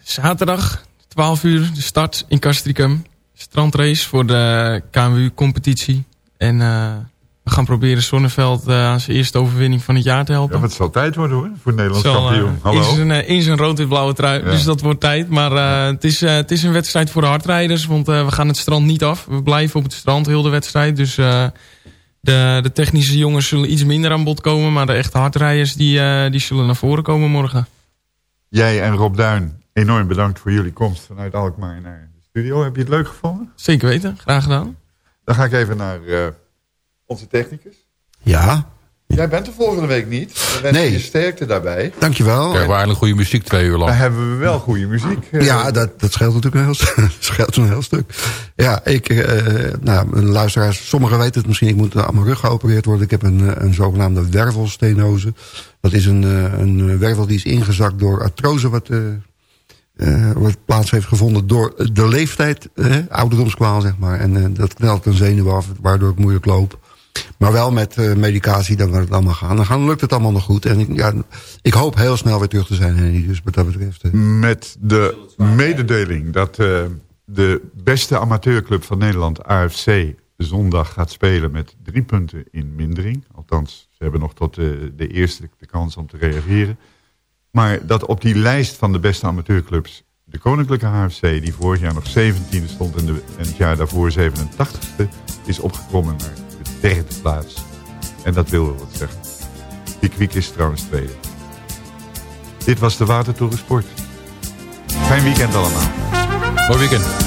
Zaterdag, 12 uur, de start in Castricum. Strandrace voor de KMU-competitie. En eh, we gaan proberen Zonneveld eh, aan zijn eerste overwinning van het jaar te helpen. Ja, het zal tijd worden hoor, voor Nederlands Zal, eh, kampioen. Hallo? In zijn, eh, in zijn rood-wit-blauwe trui. Ja. Dus dat wordt tijd. Maar eh, het, is, eh, het is een wedstrijd voor de hardrijders. Want eh, we gaan het strand niet af. We blijven op het strand heel de wedstrijd. Dus eh, De, de technische jongens zullen iets minder aan bod komen. Maar de echte hardrijders die, eh, die zullen naar voren komen morgen. Jij en Rob Duin, enorm bedankt voor jullie komst vanuit Alkmaar naar de studio. Heb je het leuk gevonden? Zeker weten, graag gedaan. Dan ga ik even naar eh, onze technicus. Ja. Jij bent er volgende week niet. We wensen Nee. je sterkte daarbij. Dankjewel. We eigenlijk goede muziek twee uur lang. Dan hebben we wel goede muziek. eh. Ja, dat, dat scheelt natuurlijk een heel, *laughs* scheelt een heel stuk. Ja, ik, eh, nou, mijn luisteraars, sommigen weten het misschien, ik moet aan mijn rug geopereerd worden. Ik heb een, eh, een zogenaamde wervelstenose. Dat is een, eh, een wervel die is ingezakt door artrose, wat, eh, eh, wat plaats heeft gevonden door de leeftijd, eh, ouderdomskwaal zeg maar. En eh, dat knelt een zenuw af, waardoor ik moeilijk loop. Maar wel met eh, medicatie, dan wordt het allemaal gaan. Dan lukt het allemaal nog goed. En ik, ja, ik hoop heel snel weer terug te zijn, Henny. Dus wat dat betreft... eh, Met de mededeling dat eh, de beste amateurclub van Nederland, AFC, zondag gaat spelen met drie punten in mindering. Althans, ze hebben nog tot de, eerste de kans om te reageren. Maar dat op die lijst van de beste amateurclubs de Koninklijke HFC, die vorig jaar nog 17e stond en, het jaar daarvoor 87e, is opgeklommen naar derde plaats. En dat wil wel wat zeggen. Pickwick is trouwens tweede. Dit was de Watertoren Sport. Fijn weekend allemaal. Mooi weekend.